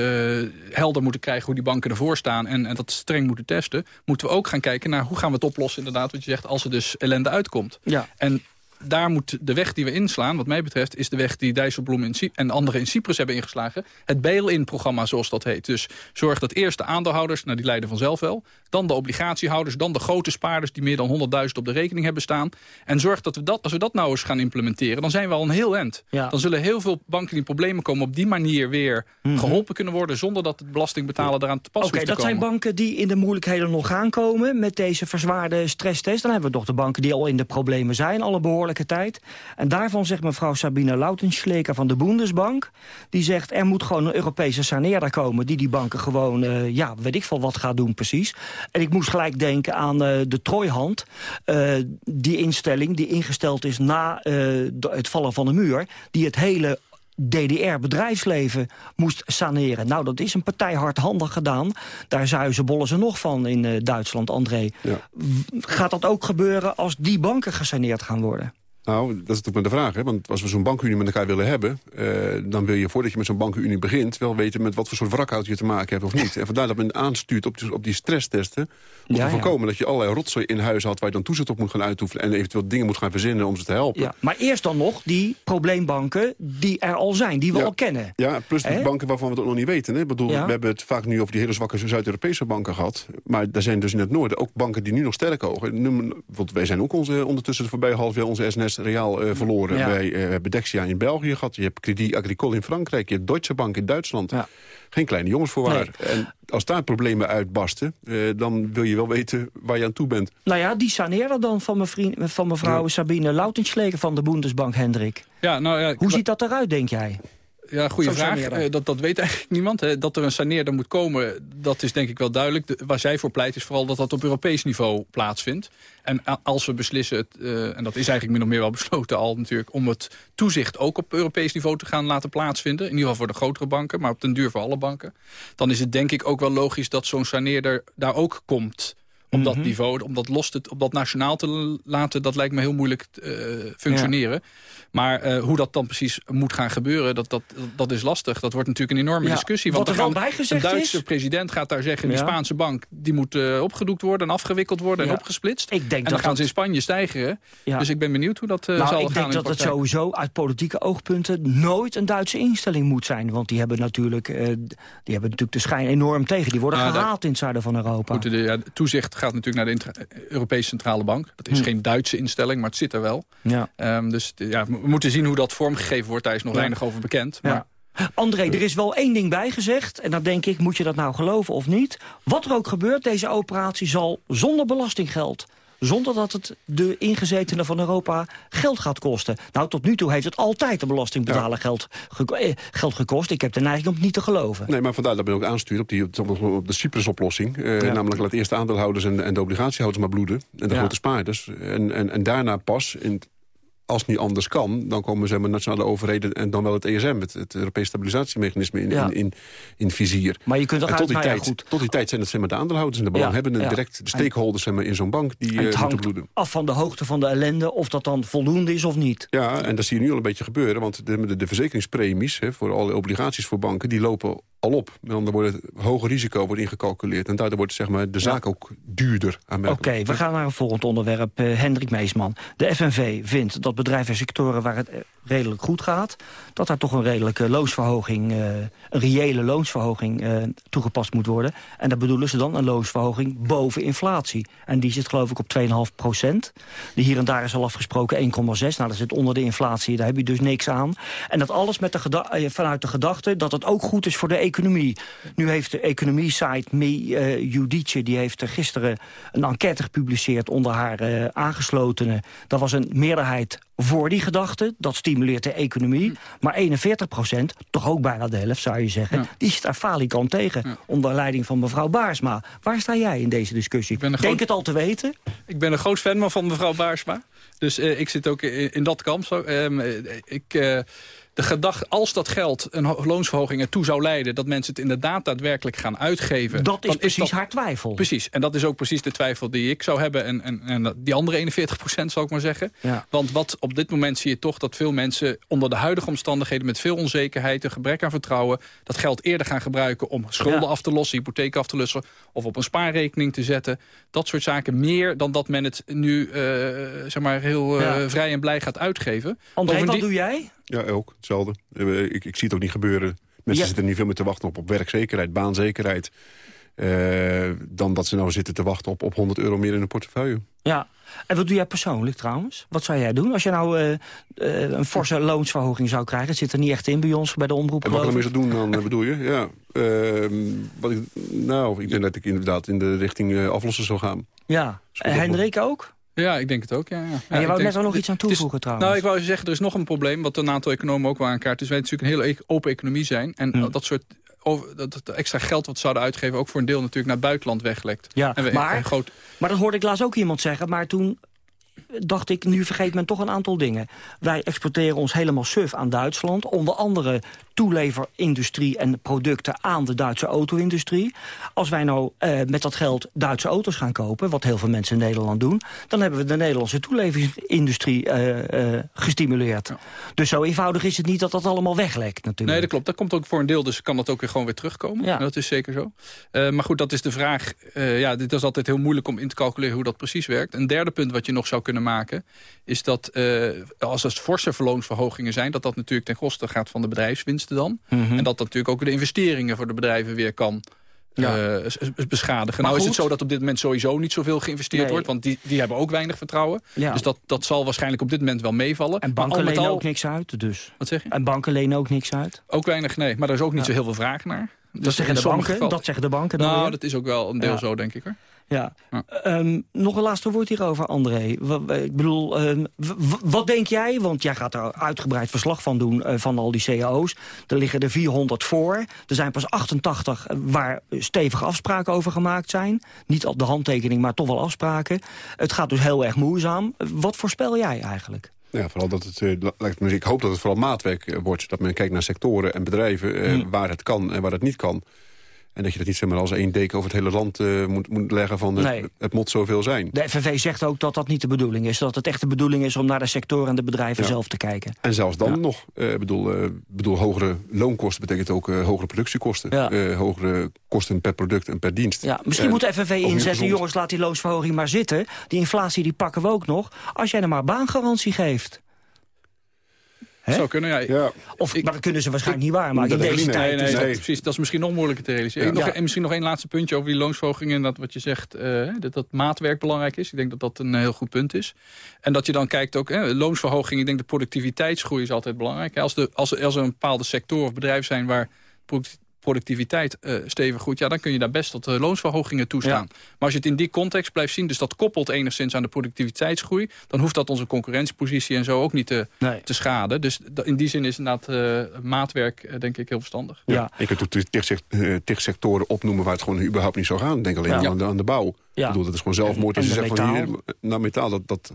helder moeten krijgen... hoe die banken ervoor staan en, en dat streng moeten testen... moeten we ook gaan kijken naar hoe gaan we het oplossen, inderdaad, wat je zegt... als er dus ellende uitkomt.
Ja.
En daar moet de weg die we inslaan, wat mij betreft... is de weg die Dijsselbloem in en anderen in Cyprus hebben ingeslagen. Het bail-in-programma, zoals dat heet. Dus zorg dat eerst de aandeelhouders, nou die leiden vanzelf wel... dan de obligatiehouders, dan de grote spaarders... die meer dan 100.000 op de rekening hebben staan. En zorg dat we dat, als we dat nou eens gaan implementeren... dan zijn we al een heel eind.
Ja.
Dan zullen heel veel banken die in problemen komen... op die manier weer geholpen kunnen worden... zonder dat het belastingbetaler eraan te pas
Mhm. Oké, dat zijn banken die in de moeilijkheden nog gaan komen... met deze verzwaarde stresstest. Dan hebben we toch de banken die al in de problemen zijn... alle tijd. En daarvan zegt mevrouw Sabine Lautenschleker van de Bundesbank... die zegt, er moet gewoon een Europese saneerder komen... die die banken gewoon, eh, ja, weet ik veel wat gaat doen precies. En ik moest gelijk denken aan eh, de Trooihand. eh, die instelling die ingesteld is na het vallen van de muur... die het hele DDR-bedrijfsleven moest saneren. Nou, dat is een partij hardhandig gedaan. Daar zuizen bollen ze nog van in uh, Duitsland, André.
Ja.
Gaat dat ook gebeuren als die banken gesaneerd gaan worden?
Nou, dat is natuurlijk maar de vraag. Hè? Want als we zo'n bankunie met elkaar willen hebben... Uh, dan wil je voordat je met zo'n bankunie begint... wel weten met wat voor soort wrakhout je te maken hebt of niet. En vandaar dat men aanstuurt op die, op die stresstesten... om ja, te voorkomen ja. dat je allerlei rotzooi in huis had... waar je dan toezicht op moet gaan uitoefenen... en eventueel dingen moet gaan verzinnen om ze te helpen.
Ja, maar eerst dan nog die probleembanken die er al zijn, die we
ja.
al kennen.
Ja, plus die banken waarvan we het ook nog niet weten. Hè? Ik bedoel, We hebben het vaak nu over die hele zwakke Zuid-Europese banken gehad. Maar er zijn dus in het noorden ook banken die nu nog sterk ogen. Want wij zijn ook onze, ondertussen voorbij half jaar onze SNS Reaal uh, verloren. Ja. Wij uh, hebben Dexia in België gehad. Je hebt Credit Agricole in Frankrijk. Je hebt Deutsche Bank in Duitsland. Ja. Geen kleine jongens voorwaar. Nee. En als daar problemen uitbarsten, uh, dan wil je wel weten waar je aan toe bent.
Nou ja, die saneren dan van, mijn vriend, van mevrouw ja. Sabine Lautenschläger van de Bundesbank, Hendrik.
Ja, nou ja,
Hoe ziet dat eruit, denk jij?
Ja, goede vraag. Uh, dat, dat weet eigenlijk niemand. Hè. Dat er een saneerder moet komen, dat is denk ik wel duidelijk. De, waar zij voor pleit is vooral dat dat op Europees niveau plaatsvindt. En als we beslissen, het, uh, en dat is eigenlijk min of meer wel besloten al natuurlijk... om het toezicht ook op Europees niveau te gaan laten plaatsvinden. In ieder geval voor de grotere banken, maar op den duur voor alle banken. Dan is het denk ik ook wel logisch dat zo'n saneerder daar ook komt op dat niveau. Om dat, los te, op dat nationaal te laten, dat lijkt me heel moeilijk uh, functioneren. Ja. Maar uh, hoe dat dan precies moet gaan gebeuren, dat, dat, dat is lastig. Dat wordt natuurlijk een enorme
ja.
discussie.
Want
Wat
er dan
Een Duitse
is?
president gaat daar zeggen, die Spaanse bank... die moet uh, opgedoekt worden en afgewikkeld worden en opgesplitst.
Ik denk
en dan
dat
gaan
dat...
ze in Spanje stijgen. Dus ik ben benieuwd hoe dat
nou,
zal
ik
gaan
denk dat het sowieso uit politieke oogpunten... nooit een Duitse instelling moet zijn. Want die hebben natuurlijk, die hebben natuurlijk de schijn enorm tegen. Die worden gehaald in het zuiden van Europa.
Goed, de, ja, toezicht gaat natuurlijk naar de Europese Centrale Bank. Dat is hm. geen Duitse instelling, maar het zit er wel.
Ja.
Um, dus ja, we moeten zien hoe dat vormgegeven wordt. Daar is nog ja. weinig over bekend. Maar...
Ja. André, er is wel één ding bijgezegd. En dan denk ik, moet je dat nou geloven of niet? Wat er ook gebeurt, deze operatie zal zonder belastinggeld zonder dat het de ingezetenen van Europa geld gaat kosten. Nou, tot nu toe heeft het altijd de belastingbetaler ja. geld, ge eh, geld gekost. Ik heb de neiging om het niet te geloven.
Nee, maar vandaar dat ben ik ook aanstuur op, die, op, op de Cyprus-oplossing. Eh, ja. Namelijk laat eerst de aandeelhouders en, en de obligatiehouders maar bloeden. En de ja. grote spaarders. En, en, en daarna pas... In, als het niet anders kan, dan komen zeg maar, nationale overheden... en dan wel het ESM, het, het Europees Stabilisatiemechanisme, in, ja. in, in, in, vizier.
Maar je kunt
en tot die, tijd,
ja, goed.
tot die tijd zijn het zeg maar, de aandeelhouders en de belanghebbenden... Ja, direct de stakeholders zeg maar, in zo'n bank die
en het hangt
bloeden.
af van de hoogte van de ellende, of dat dan voldoende is of niet.
Ja, en dat zie je nu al een beetje gebeuren. Want de, de, de verzekeringspremies hè, voor alle obligaties voor banken... die lopen al op. Andere woorden, het hoge risico wordt ingecalculeerd. En daardoor wordt zeg maar, de zaak ook duurder.
Oké, okay, we gaan naar een volgend onderwerp. Uh, Hendrik Meesman. De FNV vindt dat bedrijven en sectoren waar het redelijk goed gaat... dat daar toch een redelijke loonsverhoging, uh, een reële loonsverhoging uh, toegepast moet worden. En daar bedoelen ze dan een loonsverhoging boven inflatie. En die zit geloof ik op 2,5 procent. Die hier en daar is al afgesproken 1,6. Nou, dat zit onder de inflatie, daar heb je dus niks aan. En dat alles met de vanuit de gedachte dat het ook goed is voor de economie. Nu heeft de economie-site Me uh, die heeft gisteren een enquête gepubliceerd onder haar uh, aangeslotenen. Dat was een meerderheid voor die gedachte. Dat stimuleert de economie. Maar 41 procent, toch ook bijna de helft zou je zeggen... Ja. die zit daar falikant tegen. Ja. Onder leiding van mevrouw Baarsma. Waar sta jij in deze discussie? Denk groot... het al te weten?
Ik ben een groot fan van mevrouw Baarsma. Dus uh, ik zit ook in, in dat kamp. Zo. Um, ik... Uh, de gedachte, als dat geld een loonsverhoging ertoe zou leiden... dat mensen het inderdaad daadwerkelijk gaan uitgeven...
Dat is precies
is dat,
haar twijfel.
Precies, en dat is ook precies de twijfel die ik zou hebben... en, en, en die andere 41 procent, zou ik maar zeggen.
Ja.
Want wat op dit moment zie je toch dat veel mensen... onder de huidige omstandigheden met veel onzekerheid... een gebrek aan vertrouwen... dat geld eerder gaan gebruiken om schulden ja. af te lossen... hypotheek af te lossen of op een spaarrekening te zetten. Dat soort zaken meer dan dat men het nu uh, zeg maar heel uh, ja. vrij en blij gaat uitgeven.
André, wat doe jij?
Ja, ook. Hetzelfde. Ik, ik zie het ook niet gebeuren. Mensen ja. zitten niet veel meer te wachten op, op werkzekerheid, baanzekerheid. Uh, dan dat ze nou zitten te wachten op, op 100 euro meer in een portefeuille.
Ja, en wat doe jij persoonlijk trouwens? Wat zou jij doen als je nou uh, uh, een forse loonsverhoging zou krijgen? Het zit er niet echt in bij ons, bij de omroep.
En wat ik ermee zou doen dan, bedoel je? Ja. wat ik, nou, ik denk dat ik inderdaad in de richting aflossen zou gaan.
Ja, en Hendrik ook?
Ja, ik denk het ook, ja. ja.
En je wou net al nog iets aan toevoegen
is,
trouwens.
Nou, ik wou zeggen, er is nog een probleem... wat een aantal economen ook wel aankaart. Dus wij natuurlijk een hele open economie zijn. En hmm. dat soort over, dat extra geld wat we zouden uitgeven... ook voor een deel natuurlijk naar het buitenland weglekt.
Ja,
en we,
maar,
en groot...
maar dat hoorde ik laatst ook iemand zeggen. Maar toen dacht ik, nu vergeet men toch een aantal dingen. Wij exporteren ons helemaal suf aan Duitsland. Onder andere toeleverindustrie en producten aan de Duitse auto-industrie. Als wij nou eh, met dat geld Duitse auto's gaan kopen... wat heel veel mensen in Nederland doen... dan hebben we de Nederlandse toeleveringsindustrie uh, uh, gestimuleerd. Dus zo eenvoudig is het niet dat dat allemaal weglekt natuurlijk.
Nee, dat klopt. Dat komt ook voor een deel, dus kan dat ook weer gewoon weer terugkomen. Ja. Dat is zeker zo. maar goed, dat is de vraag. ja, dit is altijd heel moeilijk om in te calculeren hoe dat precies werkt. Een derde punt wat je nog zou kunnen maken... is dat als er forse verloonsverhogingen zijn... dat dat natuurlijk ten koste gaat van de dan. Mm -hmm. En dat natuurlijk ook de investeringen voor de bedrijven weer kan ja. uh, beschadigen. Maar nou goed. is het zo dat op dit moment sowieso niet zoveel geïnvesteerd nee. wordt. Want die, die hebben ook weinig vertrouwen. Ja. Dus dat, dat zal waarschijnlijk op dit moment wel meevallen.
En banken lenen al... ook niks uit. Dus.
Wat zeg je?
En banken lenen ook niks uit.
Ook weinig, nee. Maar er is ook niet ja. zo heel veel vraag naar.
Dus dat, zeggen de banken, geval... dat zeggen de banken dan
Nou,
weer.
dat is ook wel een deel zo, denk ik hoor.
Ja. ja. Um, nog een laatste woord hierover, André. Ik bedoel, um, wat denk jij? Want jij gaat er uitgebreid verslag van doen uh, van al die cao's. Er liggen er 400 voor. Er zijn pas 88 waar stevige afspraken over gemaakt zijn. Niet op de handtekening, maar toch wel afspraken. Het gaat dus heel erg moeizaam. Wat voorspel jij eigenlijk?
Ja, vooral dat het, uh, lijkt me, ik hoop dat het vooral maatwerk wordt. Dat men kijkt naar sectoren en bedrijven uh, hmm. waar het kan en waar het niet kan. En dat je dat niet zeg maar, als één deken over het hele land uh, moet, moet leggen van het,
nee.
het moet zoveel zijn.
De FNV zegt ook dat dat niet de bedoeling is. Dat het echt de bedoeling is om naar de sectoren en de bedrijven
ja.
zelf te kijken.
En zelfs dan ja. nog. Ik uh, bedoel, uh, bedoel, hogere loonkosten betekent ook hogere productiekosten. Ja. hogere kosten per product en per dienst.
Ja, misschien moet de FNV inzetten, jongens, laat die loonsverhoging maar zitten. Die inflatie die pakken we ook nog. Als jij er maar baangarantie geeft.
He? Zou kunnen, ja.
ja.
Of, ik, maar dat kunnen ze waarschijnlijk niet waarmaken in deze
nee,
tijd.
Nee,
is
dat, precies, dat is misschien nog moeilijker te realiseren. Ja. Nog, en misschien nog één laatste puntje over die loonsverhogingen. En dat wat je zegt, uh, dat, dat maatwerk belangrijk is. Ik denk dat dat een heel goed punt is. En dat je dan kijkt ook, hè, loonsverhoging. Ik denk de productiviteitsgroei is altijd belangrijk. Als, de, als, als er een bepaalde sector of bedrijf zijn waar productiviteit uh, stevig goed... ja, dan kun je daar best tot uh, loonsverhogingen toestaan. Ja. Maar als je het in die context blijft zien... dus dat koppelt enigszins aan de productiviteitsgroei... dan hoeft dat onze concurrentiepositie en zo ook niet te,
nee.
te schaden. Dus in die zin is inderdaad uh, maatwerk denk ik heel verstandig.
Ja, ja. ik kunt ook tig sectoren opnoemen... waar het gewoon überhaupt niet zou gaan. Denk alleen ja. aan, de, aan de bouw.
Ja.
Ik bedoel, dat is gewoon zelfmoord. Als je zegt van hier, nou metaal, dat... dat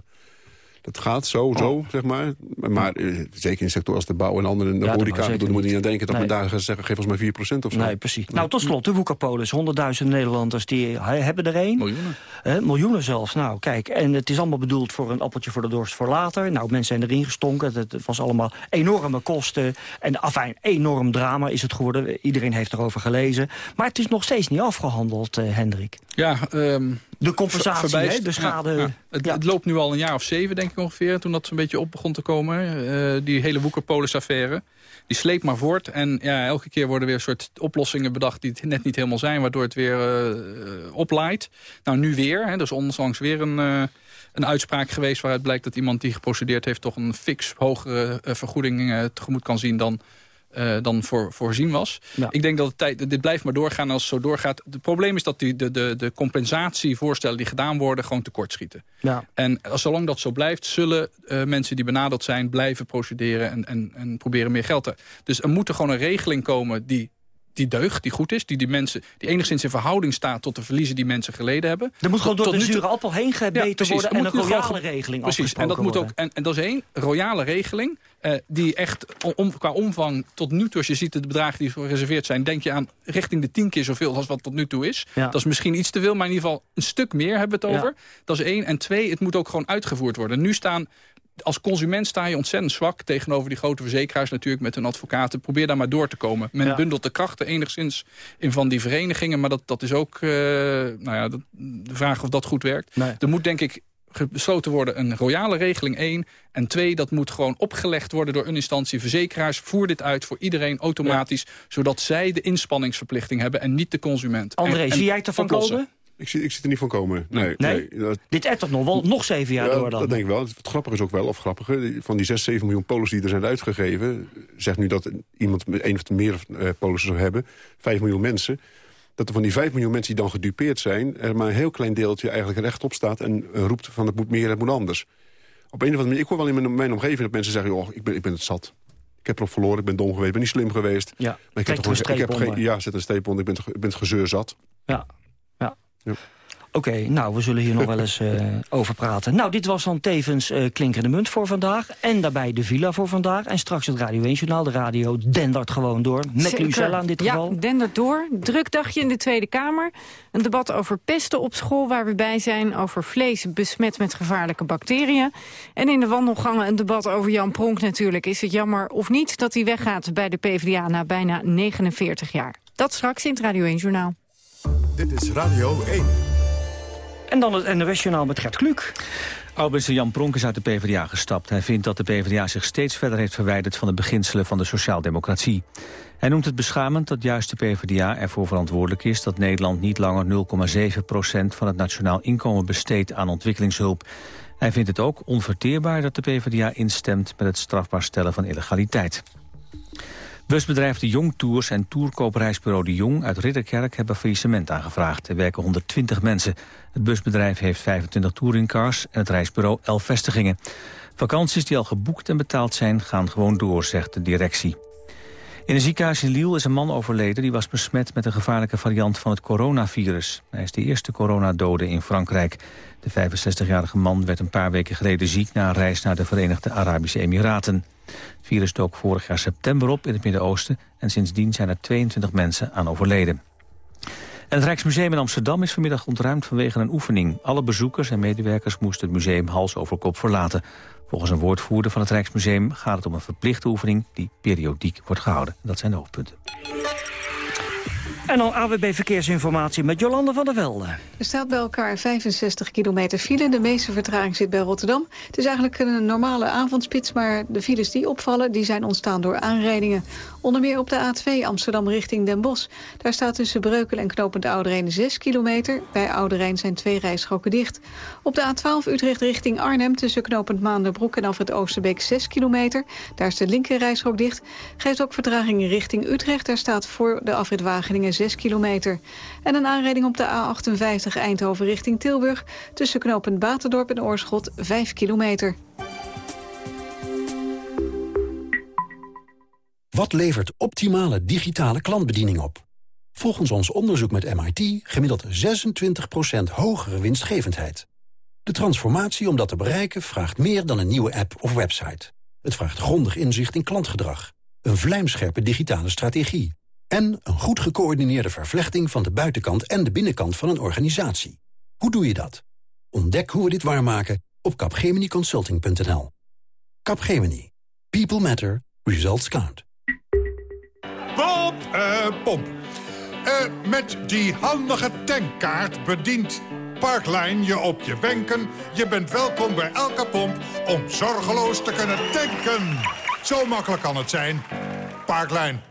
dat gaat zo, zo, oh. zeg maar. Maar uh, zeker in de sector als de bouw en andere ja, horeca... dan moet je niet aan denken dat nee. men daar gaat zeggen... geef ons maar 4% of zo.
Nee, precies. Nee. Nou, tot slot, de Woekerpolis. 100.000 Nederlanders die hebben er één.
Miljoenen.
Eh, miljoenen zelfs. Nou, kijk, en het is allemaal bedoeld voor een appeltje voor de dorst voor later. Nou, mensen zijn erin gestonken. Het, was allemaal enorme kosten. En afijn, enorm drama is het geworden. Iedereen heeft erover gelezen. Maar het is nog steeds niet afgehandeld, uh, Hendrik.
Ja, um,
de compensatie, hè, de schade...
Ja, ja. Het, ja. het, loopt nu al een jaar of zeven, denk ik ongeveer... toen dat een beetje op begon te komen, uh, die hele Woekerpolis-affaire. Die sleept maar voort. En ja, elke keer worden weer soort oplossingen bedacht... die het net niet helemaal zijn, waardoor het weer uh, oplaait. Nou, nu weer. Hè, dus onlangs weer een... Uh, een uitspraak geweest waaruit blijkt dat iemand die geprocedeerd heeft... toch een fix hogere vergoeding tegemoet kan zien dan uh, dan voor, voorzien was. Ja. Ik denk dat het tijd, dit blijft maar doorgaan als het zo doorgaat. Het probleem is dat die, de, de, de compensatievoorstellen die gedaan worden... gewoon tekortschieten.
Ja.
En als, zolang dat zo blijft, zullen uh, mensen die benadeeld zijn... blijven procederen en, en, en proberen meer geld te... Dus er moet er gewoon een regeling komen die die deugt, die goed is, die, die mensen, die enigszins in verhouding staat tot de verliezen die mensen geleden hebben.
Er moet gewoon door de zure appel heen gebeten ja, worden en een royale regeling
Precies, en dat moet
worden.
ook, en, en dat is één, royale regeling, uh, die echt om, qua omvang tot nu toe, als je ziet de bedragen die gereserveerd zijn, denk je aan richting de tien keer zoveel als wat tot nu toe is.
Ja.
Dat is misschien iets te veel, maar in ieder geval een stuk meer hebben we het over. Ja. Dat is één. En twee, het moet ook gewoon uitgevoerd worden. Nu staan als consument sta je ontzettend zwak tegenover die grote verzekeraars natuurlijk met hun advocaten. Probeer daar maar door te komen. Men
ja.
bundelt de krachten enigszins in van die verenigingen, maar dat, dat is ook uh, nou ja, dat, de vraag of dat goed werkt.
Nee.
Er moet denk ik besloten worden een royale regeling één. En twee, dat moet gewoon opgelegd worden door een instantie. Verzekeraars, voer dit uit voor iedereen automatisch. Ja. Zodat zij de inspanningsverplichting hebben en niet de consument.
André,
en,
zie jij het ervan komen?
Ik zie, ik zie er niet van komen. Nee,
nee?
nee dat,
Dit ettert nog wel nog zeven jaar
ja,
door dan.
Dat denk ik wel. Het grappige is ook wel, of grappige... van die 6, 7 miljoen polissen die er zijn uitgegeven... zegt nu dat iemand met één of meer uh, polissen zou hebben... 5 miljoen mensen... dat er van die 5 miljoen mensen die dan gedupeerd zijn... er maar een heel klein deeltje eigenlijk rechtop staat... en uh, roept van het moet meer, het moet anders. Op een of andere manier... Ik hoor wel in mijn, mijn omgeving dat mensen zeggen... Oh, ik, ben, ik ben het zat. Ik heb erop verloren, ik ben dom geweest, ik ben niet slim geweest.
Ja,
maar ik heb, toch, ik heb geen, ja, zet een onder, ik ben, ik ben het gezeur zat.
Ja, ja.
ja.
Oké, nou, we zullen hier nog wel eens uh, over praten. Nou, dit was dan tevens uh, Klinkende Munt voor vandaag. En daarbij de villa voor vandaag. En straks het Radio 1-journaal. De radio dendert gewoon door. Met Lucella in dit geval.
Ja, dendert door. Druk dagje in de Tweede Kamer. Een debat over pesten op school waar we bij zijn. Over vlees besmet met gevaarlijke bacteriën. En in de wandelgangen een debat over Jan Pronk natuurlijk. Is het jammer of niet dat hij weggaat bij de PvdA na bijna 49 jaar? Dat straks in het Radio 1-journaal.
Dit is Radio 1.
En dan het NOS-journaal met Gert Kluk.
Oud-minister Jan Pronk is uit de PvdA gestapt. Hij vindt dat de PvdA zich steeds verder heeft verwijderd... van de beginselen van de sociaaldemocratie. Hij noemt het beschamend dat juist de PvdA ervoor verantwoordelijk is... dat Nederland niet langer 0,7% van het nationaal inkomen besteedt aan ontwikkelingshulp. Hij vindt het ook onverteerbaar dat de PvdA instemt... met het strafbaar stellen van illegaliteit. Busbedrijf De Jong Tours en tourkoopreisbureau De Jong uit Ridderkerk hebben faillissement aangevraagd. Er werken 120 mensen. Het busbedrijf heeft 25 touringcars en het reisbureau 11 vestigingen. Vakanties die al geboekt en betaald zijn gaan gewoon door, zegt de directie. In een ziekenhuis in Lille is een man overleden... die was besmet met een gevaarlijke variant van het coronavirus. Hij is de eerste coronadode in Frankrijk. De 65-jarige man werd een paar weken geleden ziek... na een reis naar de Verenigde Arabische Emiraten. Het virus dook vorig jaar september op in het Midden-Oosten... en sindsdien zijn er 22 mensen aan overleden. En het Rijksmuseum in Amsterdam is vanmiddag ontruimd vanwege een oefening. Alle bezoekers en medewerkers moesten het museum hals over kop verlaten. Volgens een woordvoerder van het Rijksmuseum gaat het om een verplichte oefening die periodiek wordt gehouden. Dat zijn de hoofdpunten.
En dan AWB Verkeersinformatie met Jolande van der Velde.
Er staat bij elkaar 65 kilometer file. De meeste vertraging zit bij Rotterdam. Het is eigenlijk een normale avondspits, maar de files die opvallen... die zijn ontstaan door aanrijdingen. Onder meer op de A2 Amsterdam richting Den Bosch. Daar staat tussen Breukelen en Knopend Ouderijn 6 kilometer. Bij Ouderijn zijn twee rijstroken dicht. Op de A12 Utrecht richting Arnhem tussen Knopend Maanderbroek en Alfred Oosterbeek 6 kilometer. Daar is de linker rijstrook dicht. Geeft ook vertraging richting Utrecht. Daar staat voor de afrit Wageningen 6 kilometer. En een aanrijding op de A58 Eindhoven richting Tilburg... tussen knooppunt Baterdorp en Oorschot 5 kilometer.
Wat levert optimale digitale klantbediening op? Volgens ons onderzoek met MIT gemiddeld 26% hogere winstgevendheid. De transformatie om dat te bereiken vraagt meer dan een nieuwe app of website. Het vraagt grondig inzicht in klantgedrag, een vlijmscherpe digitale strategie en een goed gecoördineerde vervlechting van de buitenkant en de binnenkant van een organisatie. Hoe doe je dat? Ontdek hoe we dit waarmaken op capgeminiconsulting.nl. Capgemini. People matter. Results count.
Uh, Bob. Uh, met die handige tankkaart bedient Parklijn je op je wenken. Je bent welkom bij elke pomp om zorgeloos te kunnen tanken. Zo makkelijk kan het zijn. Parklijn.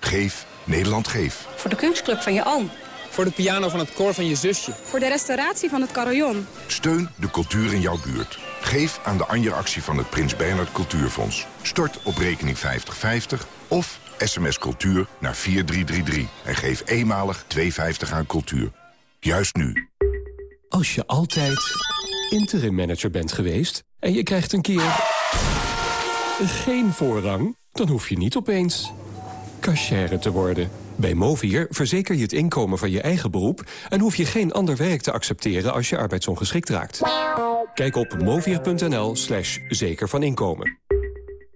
Geef Nederland Geef.
Voor de kunstclub van je oom.
Voor de piano van het koor van je zusje.
Voor de restauratie van het carillon.
Steun de cultuur in jouw buurt. Geef aan de Anja-actie van het Prins Bernhard Cultuurfonds. Stort op rekening 5050 of sms cultuur naar 4333. En geef eenmalig 2,50 aan cultuur. Juist nu.
Als je altijd interim manager bent geweest... en je krijgt een keer geen voorrang... dan hoef je niet opeens cashier te worden. Bij Movier verzeker je het inkomen van je eigen beroep... en hoef je geen ander werk te accepteren als je arbeidsongeschikt raakt. Kijk op movier.nl slash zeker van inkomen.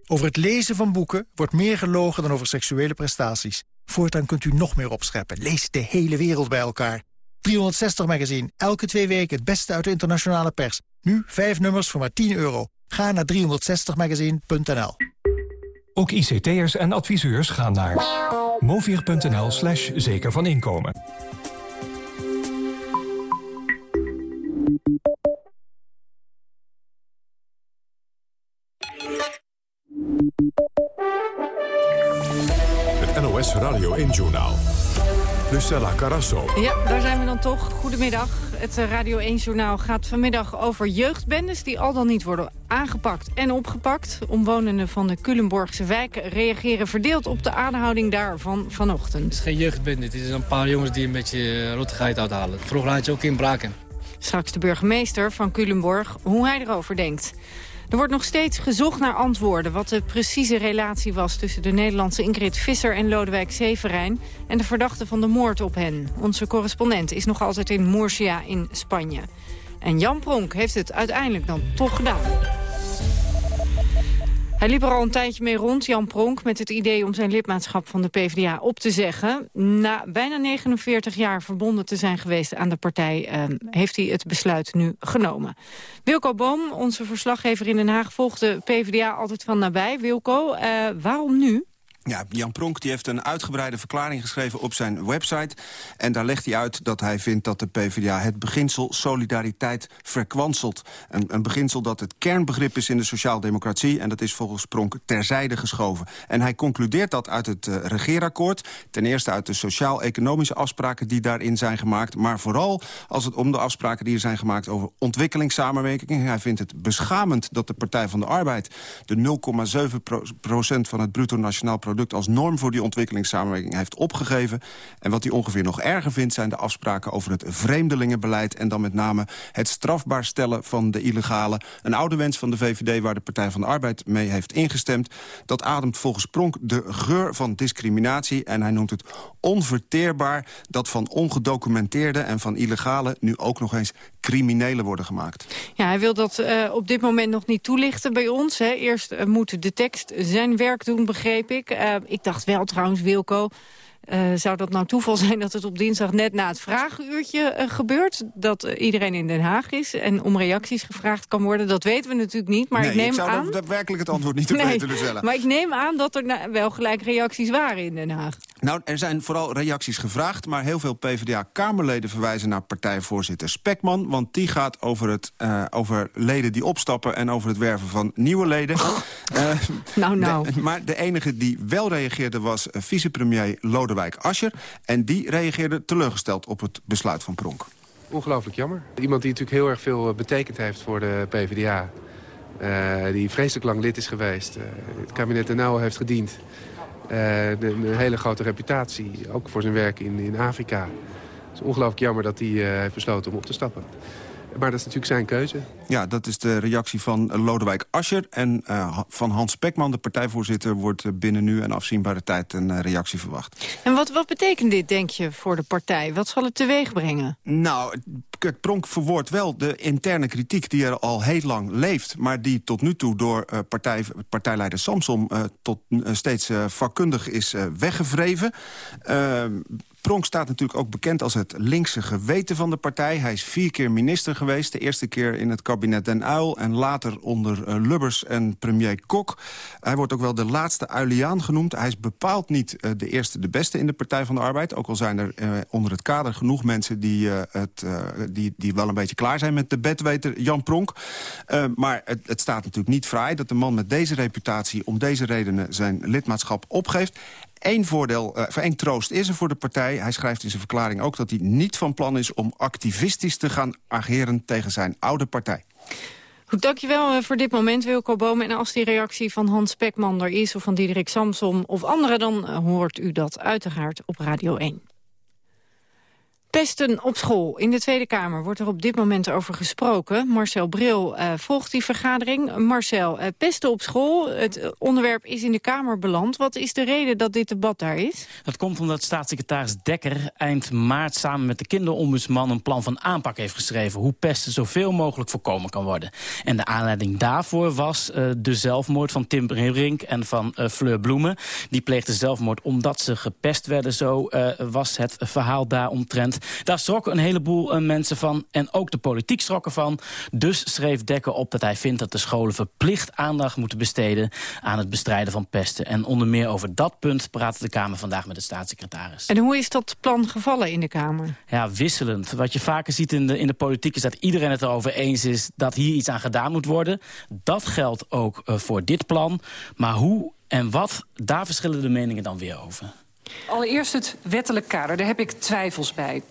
Over het lezen van boeken wordt meer gelogen dan over seksuele prestaties. Voortaan kunt u nog meer opscheppen. Lees de hele wereld bij elkaar. 360 Magazine, elke twee weken het beste uit de internationale pers. Nu vijf nummers voor maar 10 euro. Ga naar 360magazine.nl.
Ook ICT'ers en adviseurs gaan naar movier.nl slash zeker van inkomen.
Lucella Carasso.
Ja, daar zijn we dan toch. Goedemiddag. Het eh, Radio 1-journaal gaat vanmiddag over jeugdbendes... die al dan niet worden aangepakt en opgepakt. Omwonenden van de Culemborgse wijk reageren verdeeld op de aanhouding daarvan vanochtend.
Het is geen jeugdbende, het is een paar jongens die een beetje uh, rottigheid uithalen. Vroeger had je ook in Braken.
Straks de burgemeester van Culemborg, hoe hij erover denkt. Er wordt nog steeds gezocht naar antwoorden... wat de precieze relatie was tussen de Nederlandse Ingrid Visser en Lodewijk Severijn... en de verdachte van de moord op hen. Onze correspondent is nog altijd in Murcia in Spanje. En Jan Pronk heeft het uiteindelijk dan toch gedaan. Hij liep er al een tijdje mee rond, Jan Pronk, met het idee om zijn lidmaatschap van de PvdA op te zeggen. Na bijna 49 jaar verbonden te zijn geweest aan de partij, eh, heeft hij het besluit nu genomen. Wilco Boom, onze verslaggever in Den Haag, volgt de PvdA altijd van nabij. Wilco, eh, waarom nu?
Ja, Jan Pronk die heeft een uitgebreide verklaring geschreven op zijn website. En daar legt hij uit dat hij vindt dat de PvdA het beginsel solidariteit verkwanselt. Een, een beginsel dat het kernbegrip is in de sociaaldemocratie... en dat is volgens Pronk terzijde geschoven. En hij concludeert dat uit het uh, regeerakkoord. Ten eerste uit de sociaal-economische afspraken die daarin zijn gemaakt... maar vooral als het om de afspraken die er zijn gemaakt over ontwikkelingssamenwerking. Hij vindt het beschamend dat de Partij van de Arbeid... de 0,7 procent van het bruto nationaal product product als norm voor die ontwikkelingssamenwerking heeft opgegeven. En wat hij ongeveer nog erger vindt zijn de afspraken over het vreemdelingenbeleid... en dan met name het strafbaar stellen van de illegale. Een oude wens van de VVD waar de Partij van de Arbeid mee heeft ingestemd. Dat ademt volgens Pronk de geur van discriminatie. En hij noemt het onverteerbaar dat van ongedocumenteerde en van illegale... nu ook nog eens criminelen worden gemaakt.
Ja, hij wil dat uh, op dit moment nog niet toelichten bij ons. Hè. Eerst uh, moet de tekst zijn werk doen, begreep ik. Ik dacht wel trouwens, Wilco... Uh, zou dat nou toeval zijn dat het op dinsdag net na het vragenuurtje uh, gebeurt? Dat uh, iedereen in Den Haag is en om reacties gevraagd kan worden? Dat weten we natuurlijk niet, maar
nee,
ik neem
ik zou
aan...
werkelijk het antwoord niet op
nee,
weten.
Maar ik neem aan dat er wel gelijk reacties waren in Den Haag.
Nou, er zijn vooral reacties gevraagd... maar heel veel PvdA-Kamerleden verwijzen naar partijvoorzitter Spekman... want die gaat over, het, over leden die opstappen... en over het werven van nieuwe leden.
Oh. Nou, nou.
De, maar de enige die wel reageerde was vicepremier Lodewijk Asscher... en die reageerde teleurgesteld op het besluit van Pronk.
Ongelooflijk jammer. Iemand die natuurlijk heel erg veel betekend heeft voor de PvdA... die vreselijk lang lid is geweest, het kabinet de Nauw heeft gediend... Een hele grote reputatie, ook voor zijn werk in, in Afrika. Het is ongelooflijk jammer dat hij heeft besloten om op te stappen. Maar dat is natuurlijk zijn keuze.
Ja, dat is de reactie van Lodewijk Asscher. En uh, van Hans Pekman, de partijvoorzitter, wordt binnen nu en afzienbare tijd een reactie verwacht.
En wat, wat betekent dit, denk je, voor de partij? Wat zal het teweeg brengen?
Nou, Kurt Pronk verwoordt wel de interne kritiek die er al heel lang leeft... maar die tot nu toe door uh, partij, partijleider Samsom uh, tot uh, steeds vakkundig is weggevreven. Pronk staat natuurlijk ook bekend als het linkse geweten van de partij. Hij is vier keer minister geweest. De eerste keer in het kabinet Den Uyl en later onder uh, Lubbers en premier Kok. Hij wordt ook wel de laatste Uiliaan genoemd. Hij is bepaald niet uh, de eerste de beste in de Partij van de Arbeid. Ook al zijn er uh, onder het kader genoeg mensen die, het, die, die wel een beetje klaar zijn met de bedweter Jan Pronk. maar het, het staat natuurlijk niet vrij dat de man met deze reputatie om deze redenen zijn lidmaatschap opgeeft. Eén voordeel, uh, één troost is er voor de partij. Hij schrijft in zijn verklaring ook dat hij niet van plan is... om activistisch te gaan ageren tegen zijn oude partij.
Goed, dankjewel voor dit moment, Wilco Boom. En als die reactie van Hans Pekman er is, of van Diederik Samsom of anderen... dan hoort u dat uiteraard op Radio 1. Pesten op school. In de Tweede Kamer wordt er op dit moment over gesproken. Marcel Bril uh, volgt die vergadering. Marcel, uh, pesten op school. Het onderwerp is in de Kamer beland. Wat is de reden dat dit debat daar is?
Dat komt omdat staatssecretaris Dekker eind maart samen met de kinderombudsman een plan van aanpak heeft geschreven. Hoe pesten zoveel mogelijk voorkomen kan worden. En de aanleiding daarvoor was uh, de zelfmoord van Tim Rink en van Fleur Bloemen. Die pleegden zelfmoord omdat ze gepest werden. Zo was het verhaal daaromtrent. Daar schrokken een heleboel uh, mensen van. En ook de politiek schrok ervan. Dus schreef Dekker op dat hij vindt dat de scholen verplicht aandacht moeten besteden... aan het bestrijden van pesten. En onder meer over dat punt praatte de Kamer vandaag met de staatssecretaris.
En hoe is dat plan gevallen in de Kamer?
Ja, wisselend. Wat je vaker ziet in de, in de politiek is dat iedereen het erover eens is... dat hier iets aan gedaan moet worden. Dat geldt ook uh, voor dit plan. Maar hoe en wat, daar verschillen de meningen dan weer over.
Allereerst het wettelijk kader, daar heb ik twijfels bij.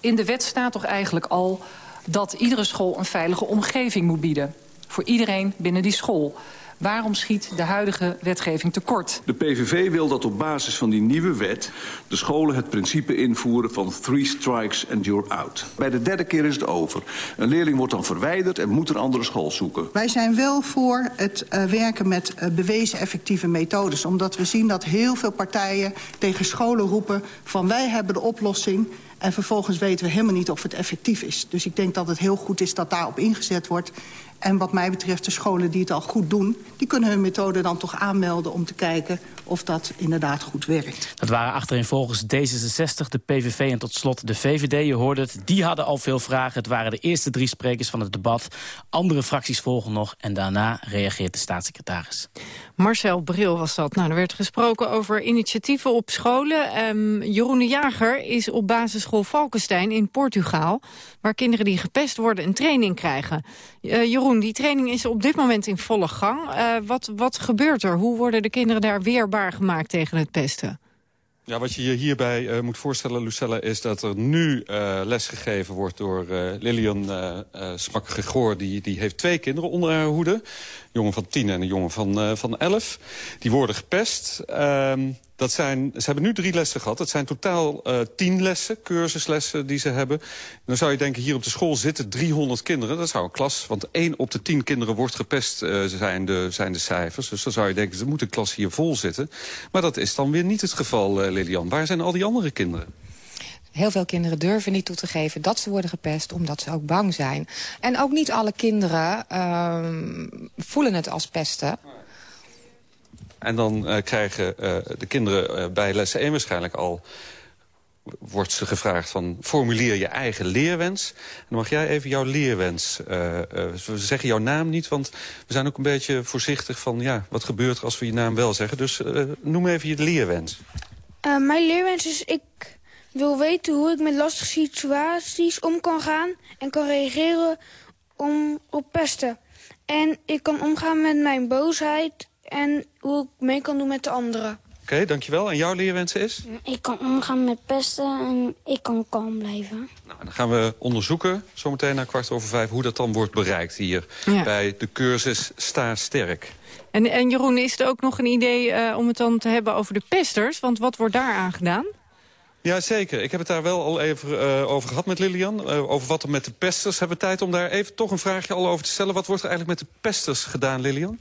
In de wet staat toch eigenlijk al dat iedere school een veilige omgeving moet bieden. Voor iedereen binnen die school. Waarom schiet de huidige wetgeving tekort?
De PVV wil dat op basis van die nieuwe wet... de scholen het principe invoeren van three strikes and you're out. Bij de derde keer is het over. Een leerling wordt dan verwijderd en moet een andere school zoeken.
Wij zijn wel voor het uh, werken met uh, bewezen effectieve methodes. Omdat we zien dat heel veel partijen tegen scholen roepen... van wij hebben de oplossing en vervolgens weten we helemaal niet of het effectief is. Dus ik denk dat het heel goed is dat daarop ingezet wordt. En wat mij betreft de scholen die het al goed doen... die kunnen hun methode dan toch aanmelden om te kijken of dat inderdaad goed werkt.
Dat waren achterin volgens D66, de PVV en tot slot de VVD. Je hoorde het, die hadden al veel vragen. Het waren de eerste drie sprekers van het debat. Andere fracties volgen nog en daarna reageert de staatssecretaris.
Marcel Bril was dat. Nou, er werd gesproken over initiatieven op scholen. Um, Jeroen de Jager is op basisschool Valkenstein in Portugal... waar kinderen die gepest worden een training krijgen. Uh, Jeroen, die training is op dit moment in volle gang. Uh, wat, wat gebeurt er? Hoe worden de kinderen daar weerbaar gemaakt tegen het pesten?
Ja, wat je je hierbij uh, moet voorstellen, Lucella, is dat er nu uh, lesgegeven wordt door uh, Lilian Smak-Gregor. Die, die heeft twee kinderen onder haar hoede. Een jongen van tien en een jongen van, van elf. Die worden gepest. Ehm, dat zijn, ze hebben nu drie lessen gehad. Het zijn totaal uh, tien lessen, cursuslessen die ze hebben. En dan zou je denken, hier op de school zitten 300 kinderen. Dat zou een klas, want één op de tien kinderen wordt gepest, uh, zijn, de, zijn de cijfers. Dus dan zou je denken, ze moet een klas hier vol zitten. Maar dat is dan weer niet het geval, uh, Lilian. Waar zijn al die andere kinderen?
Heel veel kinderen durven niet toe te geven dat ze worden gepest... omdat ze ook bang zijn. En ook niet alle kinderen uh, voelen het als pesten.
En dan uh, krijgen uh, de kinderen uh, bij les 1 waarschijnlijk al... wordt ze gevraagd van formuleer je eigen leerwens. En dan mag jij even jouw leerwens... we zeggen jouw naam niet, want we zijn ook een beetje voorzichtig van... ja, wat gebeurt er als we je naam wel zeggen. Dus noem even je leerwens.
mijn leerwens is... ik wil weten hoe ik met lastige situaties om kan gaan... en kan reageren om, op pesten. En ik kan omgaan met mijn boosheid en hoe ik mee kan doen met de anderen.
Oké, okay, dankjewel. En jouw leerwens is?
Ik kan omgaan met pesten en ik kan kalm blijven.
Nou, dan gaan we onderzoeken, zometeen na kwart over vijf... hoe dat dan wordt bereikt hier ja. bij de cursus Sta Sterk.
En, en Jeroen, is het ook nog een idee uh, om het dan te hebben over de pesters? Want wat wordt daar aan gedaan?
Ja, zeker. Ik heb het daar wel al even uh, over gehad met Lilian. Uh, over wat er met de pesters. Hebben we tijd om daar even toch een vraagje al over te stellen? Wat wordt er eigenlijk met de pesters gedaan, Lilian?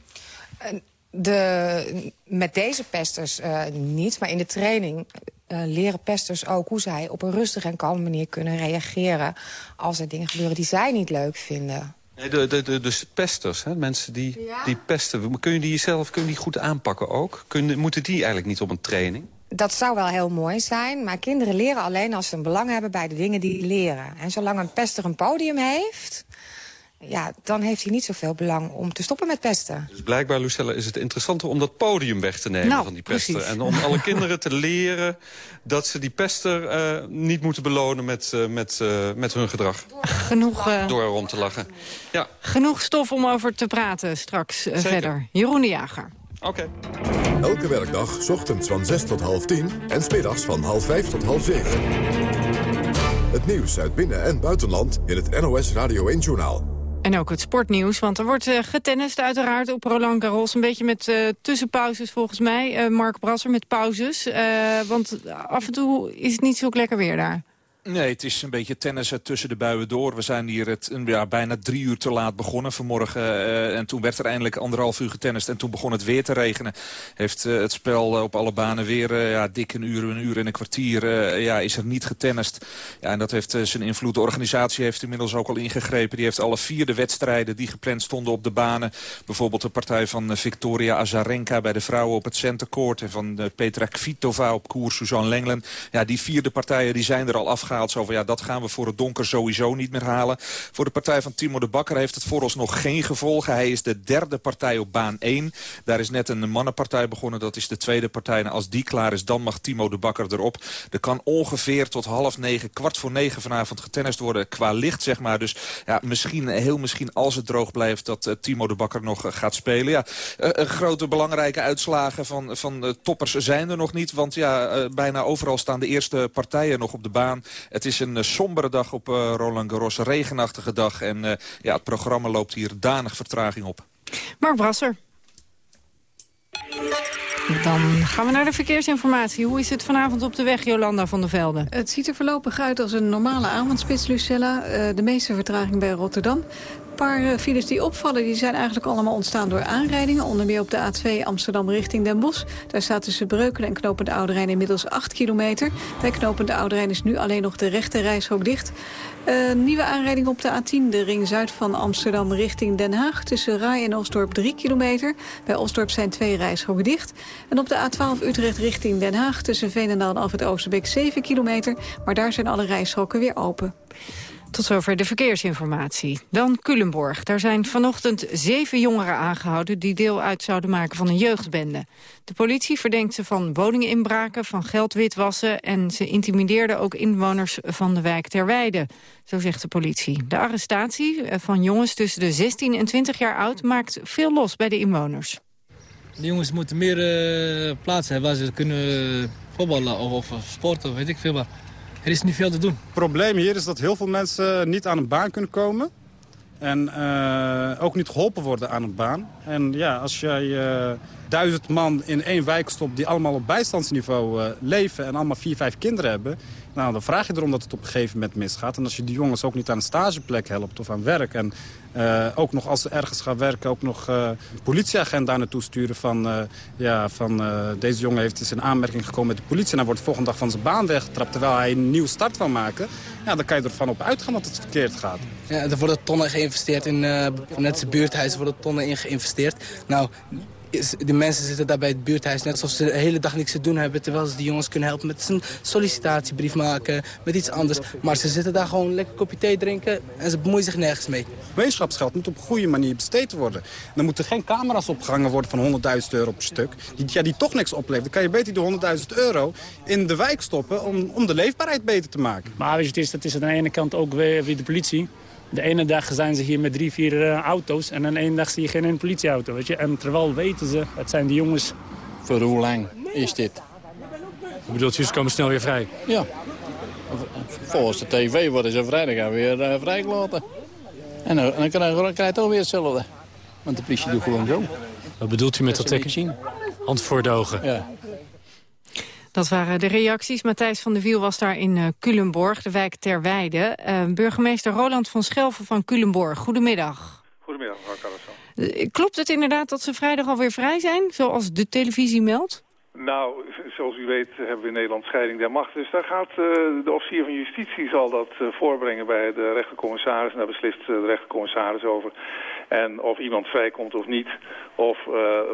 De, met deze pesters uh, niet, maar in de training uh, leren pesters ook hoe zij op een rustige en kalme manier kunnen reageren als er dingen gebeuren die zij niet leuk vinden.
Nee, de, de, de, de pesters, hè? mensen die, ja? die pesten, kun je die zelf kun je die goed aanpakken ook? Kun, moeten die eigenlijk niet op een training?
Dat zou wel heel mooi zijn, maar kinderen leren alleen als ze een belang hebben bij de dingen die leren. En zolang een pester een podium heeft, ja, dan heeft hij niet zoveel belang om te stoppen met pesten.
Dus blijkbaar, Lucella, is het interessanter om dat podium weg te nemen
nou,
van die pester.
Precies.
En om alle kinderen te leren dat ze die pester uh, niet moeten belonen met, uh, met, uh, met hun gedrag.
Genoeg,
Door rond te lachen. Ja.
Genoeg stof om over te praten straks verder. Jeroen de Jager.
Oké. Okay.
Elke werkdag, ochtends van 6 tot half 10 en smiddags van half 5 tot half 7. Het nieuws uit binnen- en buitenland in het NOS Radio 1-journaal.
En ook het sportnieuws, want er wordt uh, getennist uiteraard op Roland Garros. Een beetje met uh, tussenpauzes volgens mij. Uh, Mark Brasser met pauzes. want af en toe is het niet zo lekker weer daar.
Nee, het is een beetje tennissen tussen de buien door. We zijn hier het, ja, bijna drie uur te laat begonnen vanmorgen. Uh, en toen werd er eindelijk anderhalf uur getennist. En toen begon het weer te regenen. Heeft uh, het spel uh, op alle banen weer ja, dik een uur, een uur en een kwartier ja, is er niet getennist. Ja, en dat heeft zijn invloed. De organisatie heeft inmiddels ook al ingegrepen. Die heeft alle vier de wedstrijden die gepland stonden op de banen. Bijvoorbeeld de partij van Victoria Azarenka bij de vrouwen op het centercourt. En van Petra Kvitova op koers Suzanne Lenglen. Ja, die vierde partijen die zijn er al afgehaald gehaald. Zo ja, dat gaan we voor het donker sowieso niet meer halen. Voor de partij van Timo de Bakker heeft het vooralsnog geen gevolgen. Hij is de derde partij op baan 1. Daar is net een mannenpartij begonnen. Dat is de tweede partij. En als die klaar is, dan mag Timo de Bakker erop. Er kan ongeveer tot half negen, kwart voor negen vanavond getennist worden. Qua licht, zeg maar. Dus ja, misschien, heel misschien als het droog blijft... dat uh, Timo de Bakker nog uh, gaat spelen. Ja, uh, grote belangrijke uitslagen van, van toppers zijn er nog niet. Want ja, bijna overal staan de eerste partijen nog op de baan. Het is een uh, sombere dag op uh, Roland Garros, een regenachtige dag. En uh, ja, het programma loopt hier danig vertraging op.
Mark Brasser. Dan gaan we naar de verkeersinformatie. Hoe is het vanavond op de weg, Jolanda van der Velde?
Het ziet er voorlopig uit als een normale avondspits, Lucella. Uh, de meeste vertraging bij Rotterdam paar eh, files die opvallen die zijn eigenlijk allemaal ontstaan door aanrijdingen. Onder meer op de A2 Amsterdam richting Den Bosch. Daar staat tussen Breukelen en Knopende de Oude Rijn inmiddels 8 kilometer. Bij Knopende de Oude Rijn is nu alleen nog de rechte reishok dicht. Uh, nieuwe aanrijding op de A10, de ring zuid van Amsterdam richting Den Haag. Tussen Rai en Osdorp 3 kilometer. Bij Osdorp zijn twee reishokken dicht. En op de A12 Utrecht richting Den Haag tussen Veenendaal en Alfred Oosterbeek 7 kilometer. Maar daar zijn alle reishokken weer open.
Tot zover de verkeersinformatie. Dan Culemborg. Daar zijn vanochtend zeven jongeren aangehouden... die deel uit zouden maken van een jeugdbende. De politie verdenkt ze van woninginbraken, van geldwitwassen... en ze intimideerden ook inwoners van de wijk Terweide. Zo zegt de politie. De arrestatie van jongens tussen de 16 en 20 jaar oud... maakt veel los bij de inwoners.
De jongens moeten meer uh, plaatsen hebben waar ze kunnen voetballen of, of sporten, weet ik veel wat. Er is niet veel te doen. Het
probleem hier is dat heel veel mensen niet aan een baan kunnen komen. En uh, ook niet geholpen worden aan een baan. En ja, als jij uh, duizend man in één wijk stopt die allemaal op bijstandsniveau uh, leven... en allemaal vier, vijf kinderen hebben... Nou, dan vraag je erom dat het op een gegeven moment misgaat. En als je die jongens ook niet aan een stageplek helpt of aan werk... en uh, ook nog als ze ergens gaan werken, ook nog uh, een politieagent daar naartoe sturen... van, uh, ja, van deze jongen heeft eens in aanmerking gekomen met de politie... en dan wordt de volgende dag van zijn baan weggetrapt... terwijl hij een nieuw start wil maken... Ja, dan kan je ervan op uitgaan dat het verkeerd gaat.
Ja, er worden tonnen geïnvesteerd in, net als buurthuizen worden tonnen in geïnvesteerd. Nou, de mensen zitten daar bij het buurthuis net alsof ze de hele dag niks te doen hebben... terwijl ze die jongens kunnen helpen met een sollicitatiebrief maken, met iets anders. Maar ze zitten daar gewoon lekker kopje thee drinken en ze bemoeien zich nergens mee.
Gemeenschapsgeld moet op een goede manier besteed worden. Dan moeten geen camera's opgehangen worden van 100.000 euro per stuk... Die, ja, die toch niks opleveren. Dan kan je beter die 100.000 euro in de wijk stoppen om, om de leefbaarheid beter te maken.
Maar weet je, het is, dat is aan de ene kant ook weer, weer de politie... De ene dag zijn ze hier met drie, vier uh, auto's en dan ene dag zie je geen politieauto. Weet je? En terwijl weten ze, het zijn die jongens...
Voor hoe lang is dit?
Je bedoelt, ze komen snel weer vrij?
Ja. Volgens de tv worden ze vrijdag weer uh, vrijgelaten. En dan, dan, krijg je toch weer hetzelfde. Want de politie doet gewoon zo.
Wat bedoelt u met dat teken? Hand voor de ogen.
Ja.
Dat waren de reacties. Matthijs van der Wiel was daar in uh, Culemborg, de wijk Terweide. Uh, burgemeester Roland van Schelven van Culemborg, goedemiddag.
Goedemiddag, mevrouw Carlson.
Uh, klopt het inderdaad dat ze vrijdag alweer vrij zijn, zoals de televisie meldt?
Nou, zoals u weet hebben we in Nederland scheiding der machten. Dus daar gaat uh, de officier van justitie zal dat uh, voorbrengen bij de rechtercommissaris. En daar beslist de rechtercommissaris over. En of iemand vrijkomt of niet, of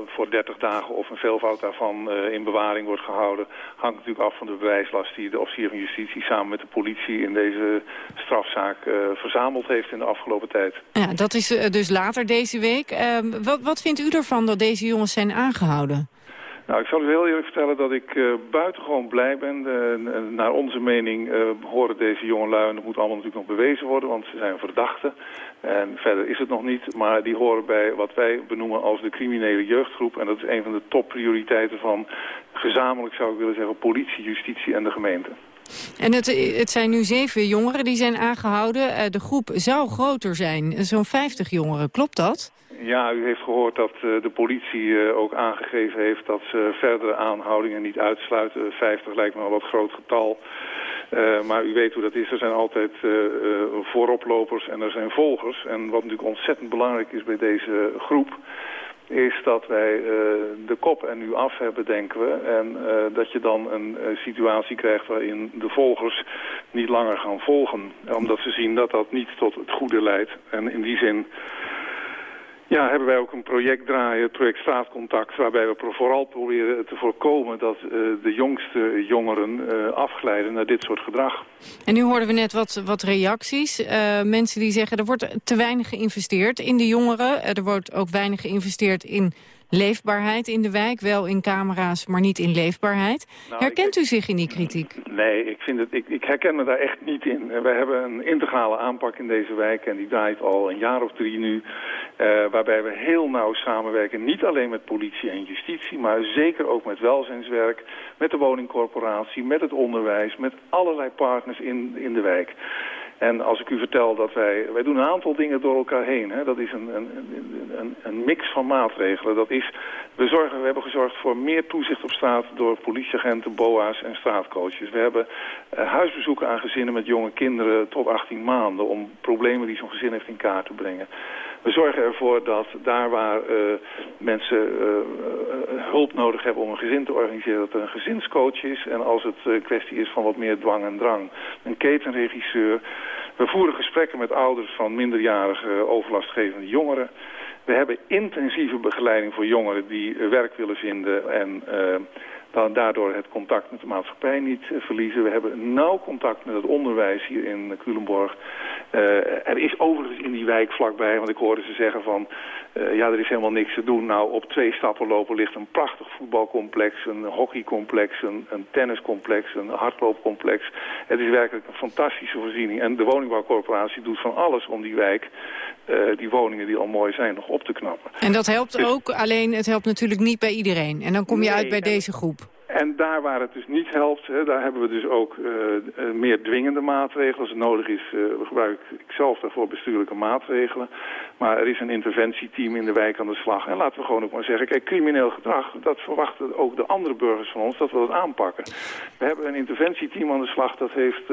voor 30 dagen of een veelvoud daarvan in bewaring wordt gehouden, hangt natuurlijk af van de bewijslast die de officier van justitie samen met de politie in deze strafzaak verzameld heeft in de afgelopen tijd.
Ja, dat is dus later deze week. Ehm, wat, wat vindt u ervan dat deze jongens zijn aangehouden?
Nou, ik zal u heel eerlijk vertellen dat ik uh, buitengewoon blij ben. Uh, naar onze mening horen deze jongelui, en dat moet allemaal natuurlijk nog bewezen worden, want ze zijn verdachten. En verder is het nog niet, maar die horen bij wat wij benoemen als de criminele jeugdgroep. En dat is een van de topprioriteiten van gezamenlijk, zou ik willen zeggen, politie, justitie en de gemeente.
En het, het zijn nu zeven jongeren die zijn aangehouden. de groep zou groter zijn, zo'n 50 jongeren. Klopt dat?
Ja, u heeft gehoord dat uh, de politie uh, ook aangegeven heeft dat ze verdere aanhoudingen niet uitsluiten. 50 lijkt me een wat groot getal. Uh, maar u weet hoe dat is. Er zijn altijd vooroplopers en er zijn volgers. En wat natuurlijk ontzettend belangrijk is bij deze groep is dat wij de kop en nu af hebben, denken we. En dat je dan een situatie krijgt waarin de volgers niet langer gaan volgen. Omdat ze zien dat dat niet tot het goede leidt. En in die zin ja, hebben wij ook een project draaien, het project Straatcontact... waarbij we vooral proberen te voorkomen dat uh, de jongste jongeren uh, afglijden naar dit soort gedrag.
En nu hoorden we net wat, wat reacties. Uh, mensen die zeggen er wordt te weinig geïnvesteerd in de jongeren. er wordt ook weinig geïnvesteerd in leefbaarheid in de wijk. Wel in camera's, maar niet in leefbaarheid. Nou, Herkent u zich in die kritiek?
Nee, ik, vind het, ik, ik herken me daar echt niet in. Wij hebben een integrale aanpak in deze wijk en die draait al een jaar of drie nu. Uh, waarbij we heel nauw samenwerken, niet alleen met politie en justitie, maar zeker ook met welzijnswerk, met de woningcorporatie, met het onderwijs, met allerlei partners in, in de wijk. En als ik u vertel dat wij... Wij doen een aantal dingen door elkaar heen. Hè. Dat is een, een, een, een mix van maatregelen. Dat is, we, zorgen, we hebben gezorgd voor meer toezicht op straat... door politieagenten, boa's en straatcoaches. We hebben uh, huisbezoeken aan gezinnen met jonge kinderen tot 18 maanden... om problemen die zo'n gezin heeft in kaart te brengen. We zorgen ervoor dat daar waar uh, mensen uh, hulp nodig hebben om een gezin te organiseren... dat er een gezinscoach is. En als het kwestie is van wat meer dwang en drang, een ketenregisseur. We voeren gesprekken met ouders van minderjarige overlastgevende jongeren. We hebben intensieve begeleiding voor jongeren die werk willen vinden... en dan daardoor het contact met de maatschappij niet uh, verliezen. We hebben nauw contact met het onderwijs hier in Culemborg. Uh, er is overigens in die wijk vlakbij, want ik hoorde ze zeggen van... Uh, ja, er is helemaal niks te doen. Nou, op twee stappen lopen ligt een prachtig voetbalcomplex, een hockeycomplex, een, een tenniscomplex, een hardloopcomplex. Het is werkelijk een fantastische voorziening. En de woningbouwcorporatie doet van alles om die wijk, die woningen die al mooi zijn, nog op te knappen.
En dat helpt dus... ook, alleen het helpt natuurlijk niet bij iedereen. En dan kom je nee, uit bij deze groep.
En daar waar het dus niet helpt, hè, daar hebben we dus ook uh, meer dwingende maatregelen. Als het nodig is, uh, gebruik ik zelf daarvoor bestuurlijke maatregelen. Maar er is een interventieteam in de wijk aan de slag. En laten we gewoon ook maar zeggen, kijk, crimineel gedrag, dat verwachten ook de andere burgers van ons, dat we dat aanpakken. We hebben een interventieteam aan de slag, dat heeft,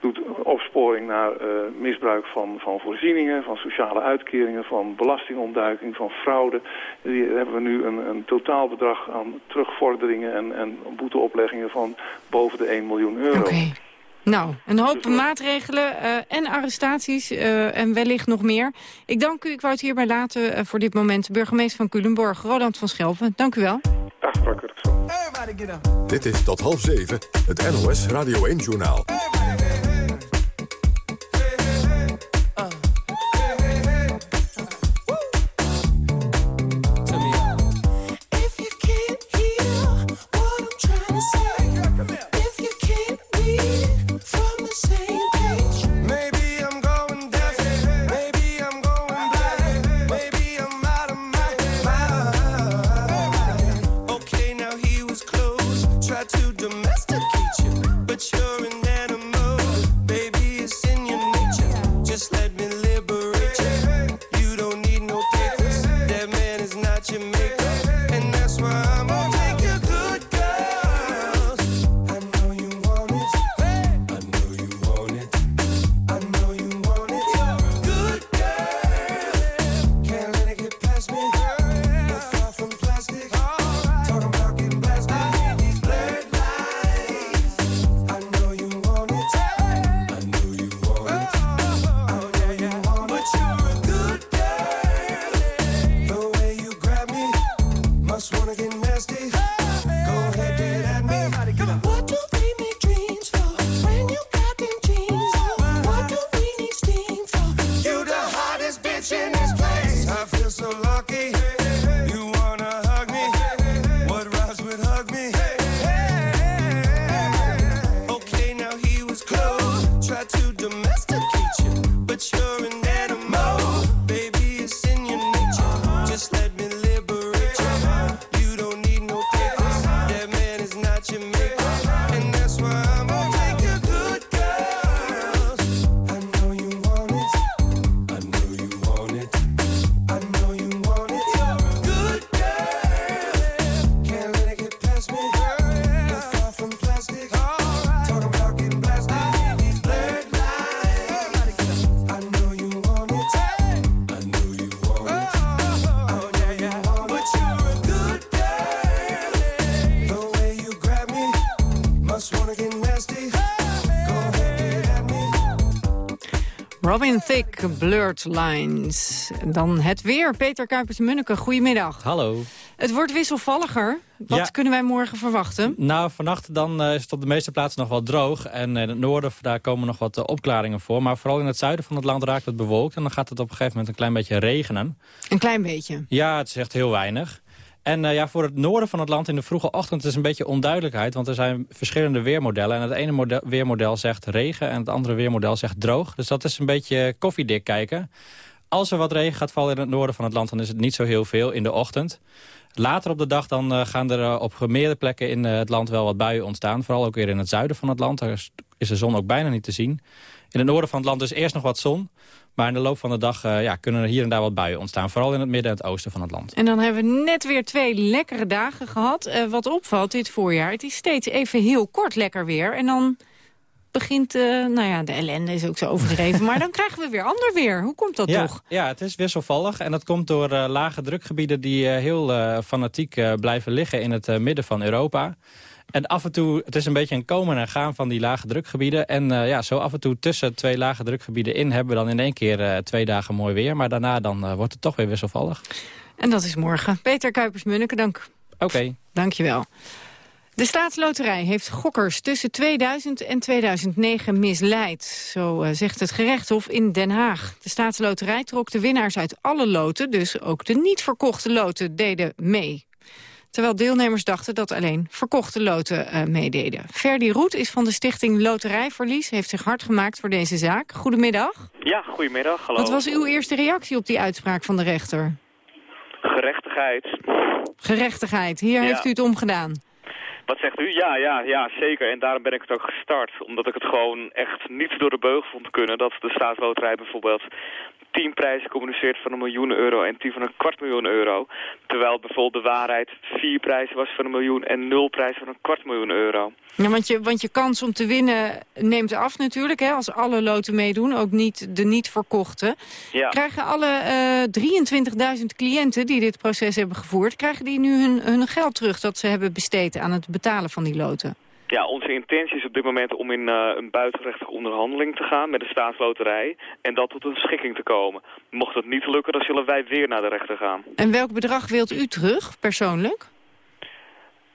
doet opsporing naar misbruik van, van voorzieningen, van sociale uitkeringen, van belastingontduiking, van fraude. Die hebben we nu een, een totaalbedrag aan terugvorderingen en, en boeteopleggingen van boven de 1 miljoen euro.
Okay. Nou, een hoop dus maatregelen uh, en arrestaties uh, en wellicht nog meer. Ik dank u, ik wou het hierbij laten uh, voor dit moment. Burgemeester van Culemborg, Roland van Schelven. Dank u wel.
Dag, Kurkson.
Dit is tot half zeven, het NOS Radio 1-journaal.
To two. Lines. Dan het weer. Peter Kuipers-Munneke, goedemiddag.
Hallo.
Het wordt wisselvalliger. Wat ja. kunnen wij morgen verwachten?
Nou, vannacht dan, uh, is het op de meeste plaatsen nog wel droog. En in het noorden daar komen nog wat uh, opklaringen voor. Maar vooral in het zuiden van het land raakt het bewolkt. En dan gaat het op een gegeven moment een klein beetje regenen.
Een klein beetje?
Ja, het is echt heel weinig. En uh, ja, voor het noorden van het land in de vroege ochtend is een beetje onduidelijkheid. Want er zijn verschillende weermodellen. En het ene model, weermodel zegt regen en het andere weermodel zegt droog. Dus dat is een beetje koffiedik kijken. Als er wat regen gaat vallen in het noorden van het land... dan is het niet zo heel veel in de ochtend. Later op de dag dan uh, gaan er uh, op meerdere plekken in het land wel wat buien ontstaan. Vooral ook weer in het zuiden van het land. Er is de zon ook bijna niet te zien. In het noorden van het land is eerst nog wat zon. Maar in de loop van de dag uh, ja, kunnen er hier en daar wat buien ontstaan. Vooral in het midden en het oosten van het land.
En dan hebben we net weer twee lekkere dagen gehad. Uh, wat opvalt dit voorjaar, het is steeds even heel kort lekker weer. En dan begint, uh, nou ja, de ellende is ook zo overdreven. maar dan krijgen we weer ander weer. Hoe komt dat
ja,
toch?
Ja, het is wisselvallig. En dat komt door lage drukgebieden die heel fanatiek blijven liggen in het midden van Europa. En af en toe, het is een beetje een komen en gaan van die lage drukgebieden. En ja, zo af en toe tussen twee lage drukgebieden in... hebben we dan in één keer twee dagen mooi weer. Maar daarna dan wordt het toch weer wisselvallig.
En dat is morgen. Peter Kuipers-Munneke, dank.
Oké. Okay.
Dank je wel. De staatsloterij heeft gokkers tussen 2000 en 2009 misleid. Zo zegt het gerechtshof in Den Haag. De staatsloterij trok de winnaars uit alle loten, dus ook de niet verkochte loten deden mee. Terwijl deelnemers dachten dat alleen verkochte loten uh, meededen. Ferdi Roet is van de stichting Loterijverlies, heeft zich hard gemaakt voor deze zaak. Goedemiddag.
Ja, goedemiddag. Hallo.
Wat was uw eerste reactie op die uitspraak van de rechter?
Gerechtigheid.
Gerechtigheid, hier
Ja.
heeft u het omgedaan.
Wat zegt u? Ja, ja, ja, zeker. En daarom ben ik het ook gestart. Omdat ik het gewoon echt niet door de beugel vond kunnen... dat de staatsloterij bijvoorbeeld tien prijzen communiceert van een miljoen euro... en tien van een kwart miljoen euro. Terwijl bijvoorbeeld de waarheid vier prijzen was van een miljoen... en nul prijzen van een kwart miljoen euro.
Ja, want, je, want je kans om te winnen neemt af natuurlijk, hè, als alle loten meedoen. Ook niet de niet verkochte.
Ja.
Krijgen alle eh 23.000 cliënten die dit proces hebben gevoerd... krijgen die nu hun, hun geld terug dat ze hebben besteed aan het betalen van die loten?
Ja, onze intentie is op dit moment om in uh, een buitenrechtelijke onderhandeling te gaan met de staatsloterij en dat tot een schikking te komen. Mocht dat niet lukken, dan zullen wij weer naar de rechter gaan.
En welk bedrag wilt u terug, persoonlijk?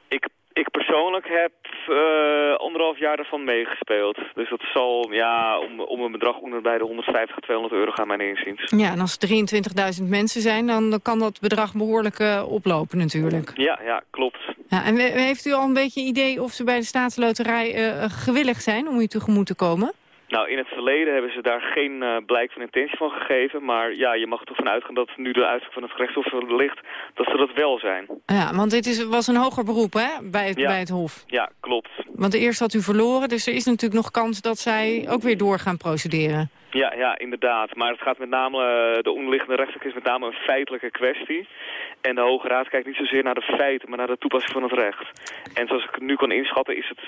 Ik, ik persoonlijk heb uh, anderhalf jaar ervan meegespeeld. Dus dat zal ja, om, om een bedrag onder bij de 150 à 200 euro gaan mijn inziens.
Ja, en als er 23.000 mensen zijn, dan, kan dat bedrag behoorlijk uh, oplopen natuurlijk.
Ja, ja, klopt.
Ja, en heeft u al een beetje een idee of ze bij de staatsloterij uh, gewillig zijn om u tegemoet te komen?
Nou, in het verleden hebben ze daar geen uh, blijk van intentie van gegeven. Maar ja, je mag er toch van uitgaan dat nu de uitspraak van het gerechtshof ligt, dat ze dat wel zijn.
Ja, want dit is, was een hoger beroep hè, bij het,
ja.
bij het hof.
Ja, klopt.
Want eerst had u verloren, dus er is natuurlijk nog kans dat zij ook weer door gaan procederen.
Ja, ja, inderdaad. Maar het gaat met name, uh, de onderliggende rechtszaak is met name een feitelijke kwestie. En de Hoge Raad kijkt niet zozeer naar de feiten, maar naar de toepassing van het recht. En zoals ik het nu kan inschatten, is het,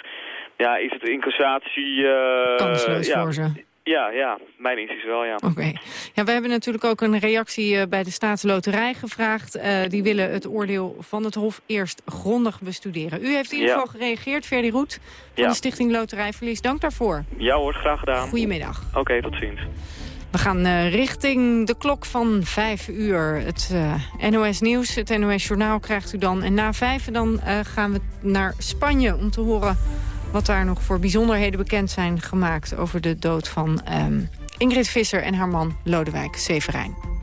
ja, is het incassatie... Uh,
Kansloos
ja,
voor ze.
Ja, ja, mijn inziens wel, ja.
Oké. Okay. Ja, we hebben natuurlijk ook een reactie uh, bij de staatsloterij gevraagd. Uh, die willen het oordeel van het Hof eerst grondig bestuderen. U heeft in ieder geval ja. gereageerd, Ferdi Roet, van
ja.
de Stichting Loterijverlies. Dank daarvoor.
Ja hoor, graag gedaan.
Goedemiddag.
Oké, okay, tot ziens.
We gaan uh, richting de klok van vijf uur. Het uh, NOS Nieuws, het NOS Journaal krijgt u dan. En na vijf dan gaan we naar Spanje om te horen wat daar nog voor bijzonderheden bekend zijn gemaakt... over de dood van um, Ingrid Visser en haar man Lodewijk Severijn.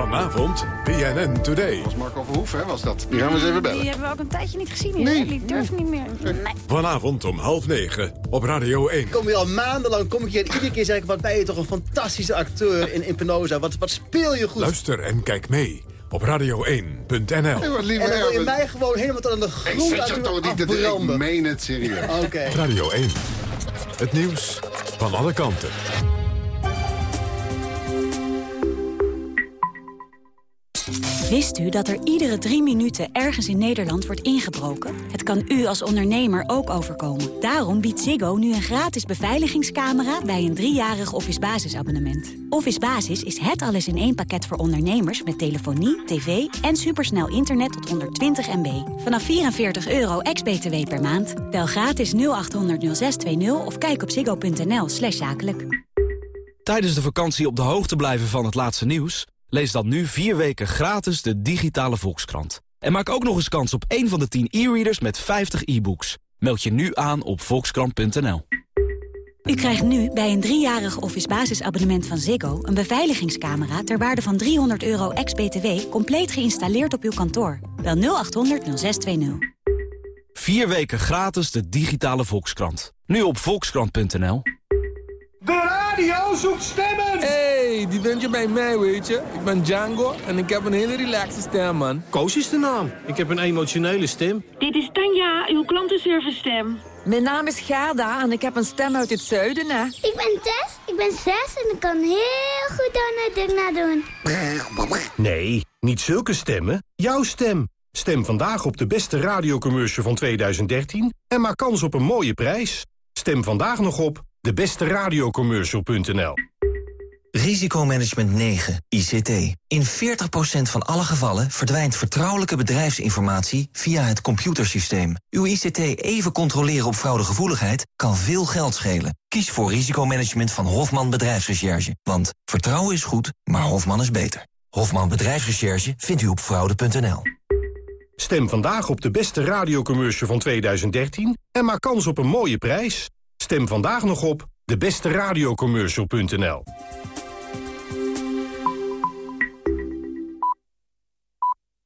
Vanavond BNN Today.
Dat was Marco Verhoef, hè, was dat. Die gaan we eens even bellen.
Die hebben we ook een tijdje niet gezien hier.
Nee.
Die durven niet meer. Nee.
Vanavond om half negen op Radio 1.
Ik kom hier al maandenlang, kom ik hier en iedere keer zeg ik... wat ben je toch een fantastische acteur in, in Penosa. Wat, wat speel je goed.
Luister en kijk mee op radio1.nl.
Hey,
en dan wil je mij gewoon helemaal tot aan de grond
ik
uit
toch niet
afbranden.
Ik meen het serieus.
Oké. Okay.
Radio 1. Het nieuws van alle kanten.
Wist u dat er iedere drie minuten ergens in Nederland wordt ingebroken? Het kan u als ondernemer ook overkomen. Daarom biedt Ziggo nu een gratis beveiligingscamera bij een driejarig Office Basisabonnement. Office Basis is het alles in één pakket voor ondernemers met telefonie, tv en supersnel internet tot 120 MB. Vanaf 44 euro ex-BTW per maand. Bel gratis 0800 0620 of kijk op ziggo.nl zakelijk.
Tijdens de vakantie op de hoogte blijven van het laatste nieuws? Lees dan nu vier weken gratis de digitale Volkskrant. En maak ook nog eens kans op één van de 10 e-readers met 50 e-books. Meld je nu aan op volkskrant.nl.
U krijgt nu bij een driejarig Office basisabonnement van Ziggo... een beveiligingscamera ter waarde van 300 euro ex-BTW... compleet geïnstalleerd op uw kantoor. Bel 0800 0620.
Vier weken gratis de digitale Volkskrant. Nu op volkskrant.nl.
De radio zoekt stemmen!
Hey!
Hey, die vind je bij mij, weet je. Ik ben Django en ik heb een hele relaxe stem, man.
Koos is de naam. Ik heb een emotionele stem.
Dit is Tanja, uw klantenservice stem.
Mijn naam is Gerda en ik heb een stem uit het zuiden, hè.
Ik ben Tess, ik ben zes en ik kan heel goed Donald doen.
Nee, niet zulke stemmen. Jouw stem. Stem vandaag op de beste radiocommercial van 2013 en maak kans op een mooie prijs. Stem vandaag nog op debesteradiocommercial.nl
Risicomanagement 9, ICT. In 40% van alle gevallen verdwijnt vertrouwelijke bedrijfsinformatie via het computersysteem. Uw ICT even controleren op fraudegevoeligheid kan veel geld schelen. Kies voor risicomanagement van Hofman Bedrijfsrecherche. Want vertrouwen is goed, maar Hofman is beter. Hofman Bedrijfsrecherche vindt u op fraude.nl.
Stem vandaag op de beste radiocommercial van 2013 en maak kans op een mooie prijs. Stem vandaag nog op debesteradiocommercial.nl.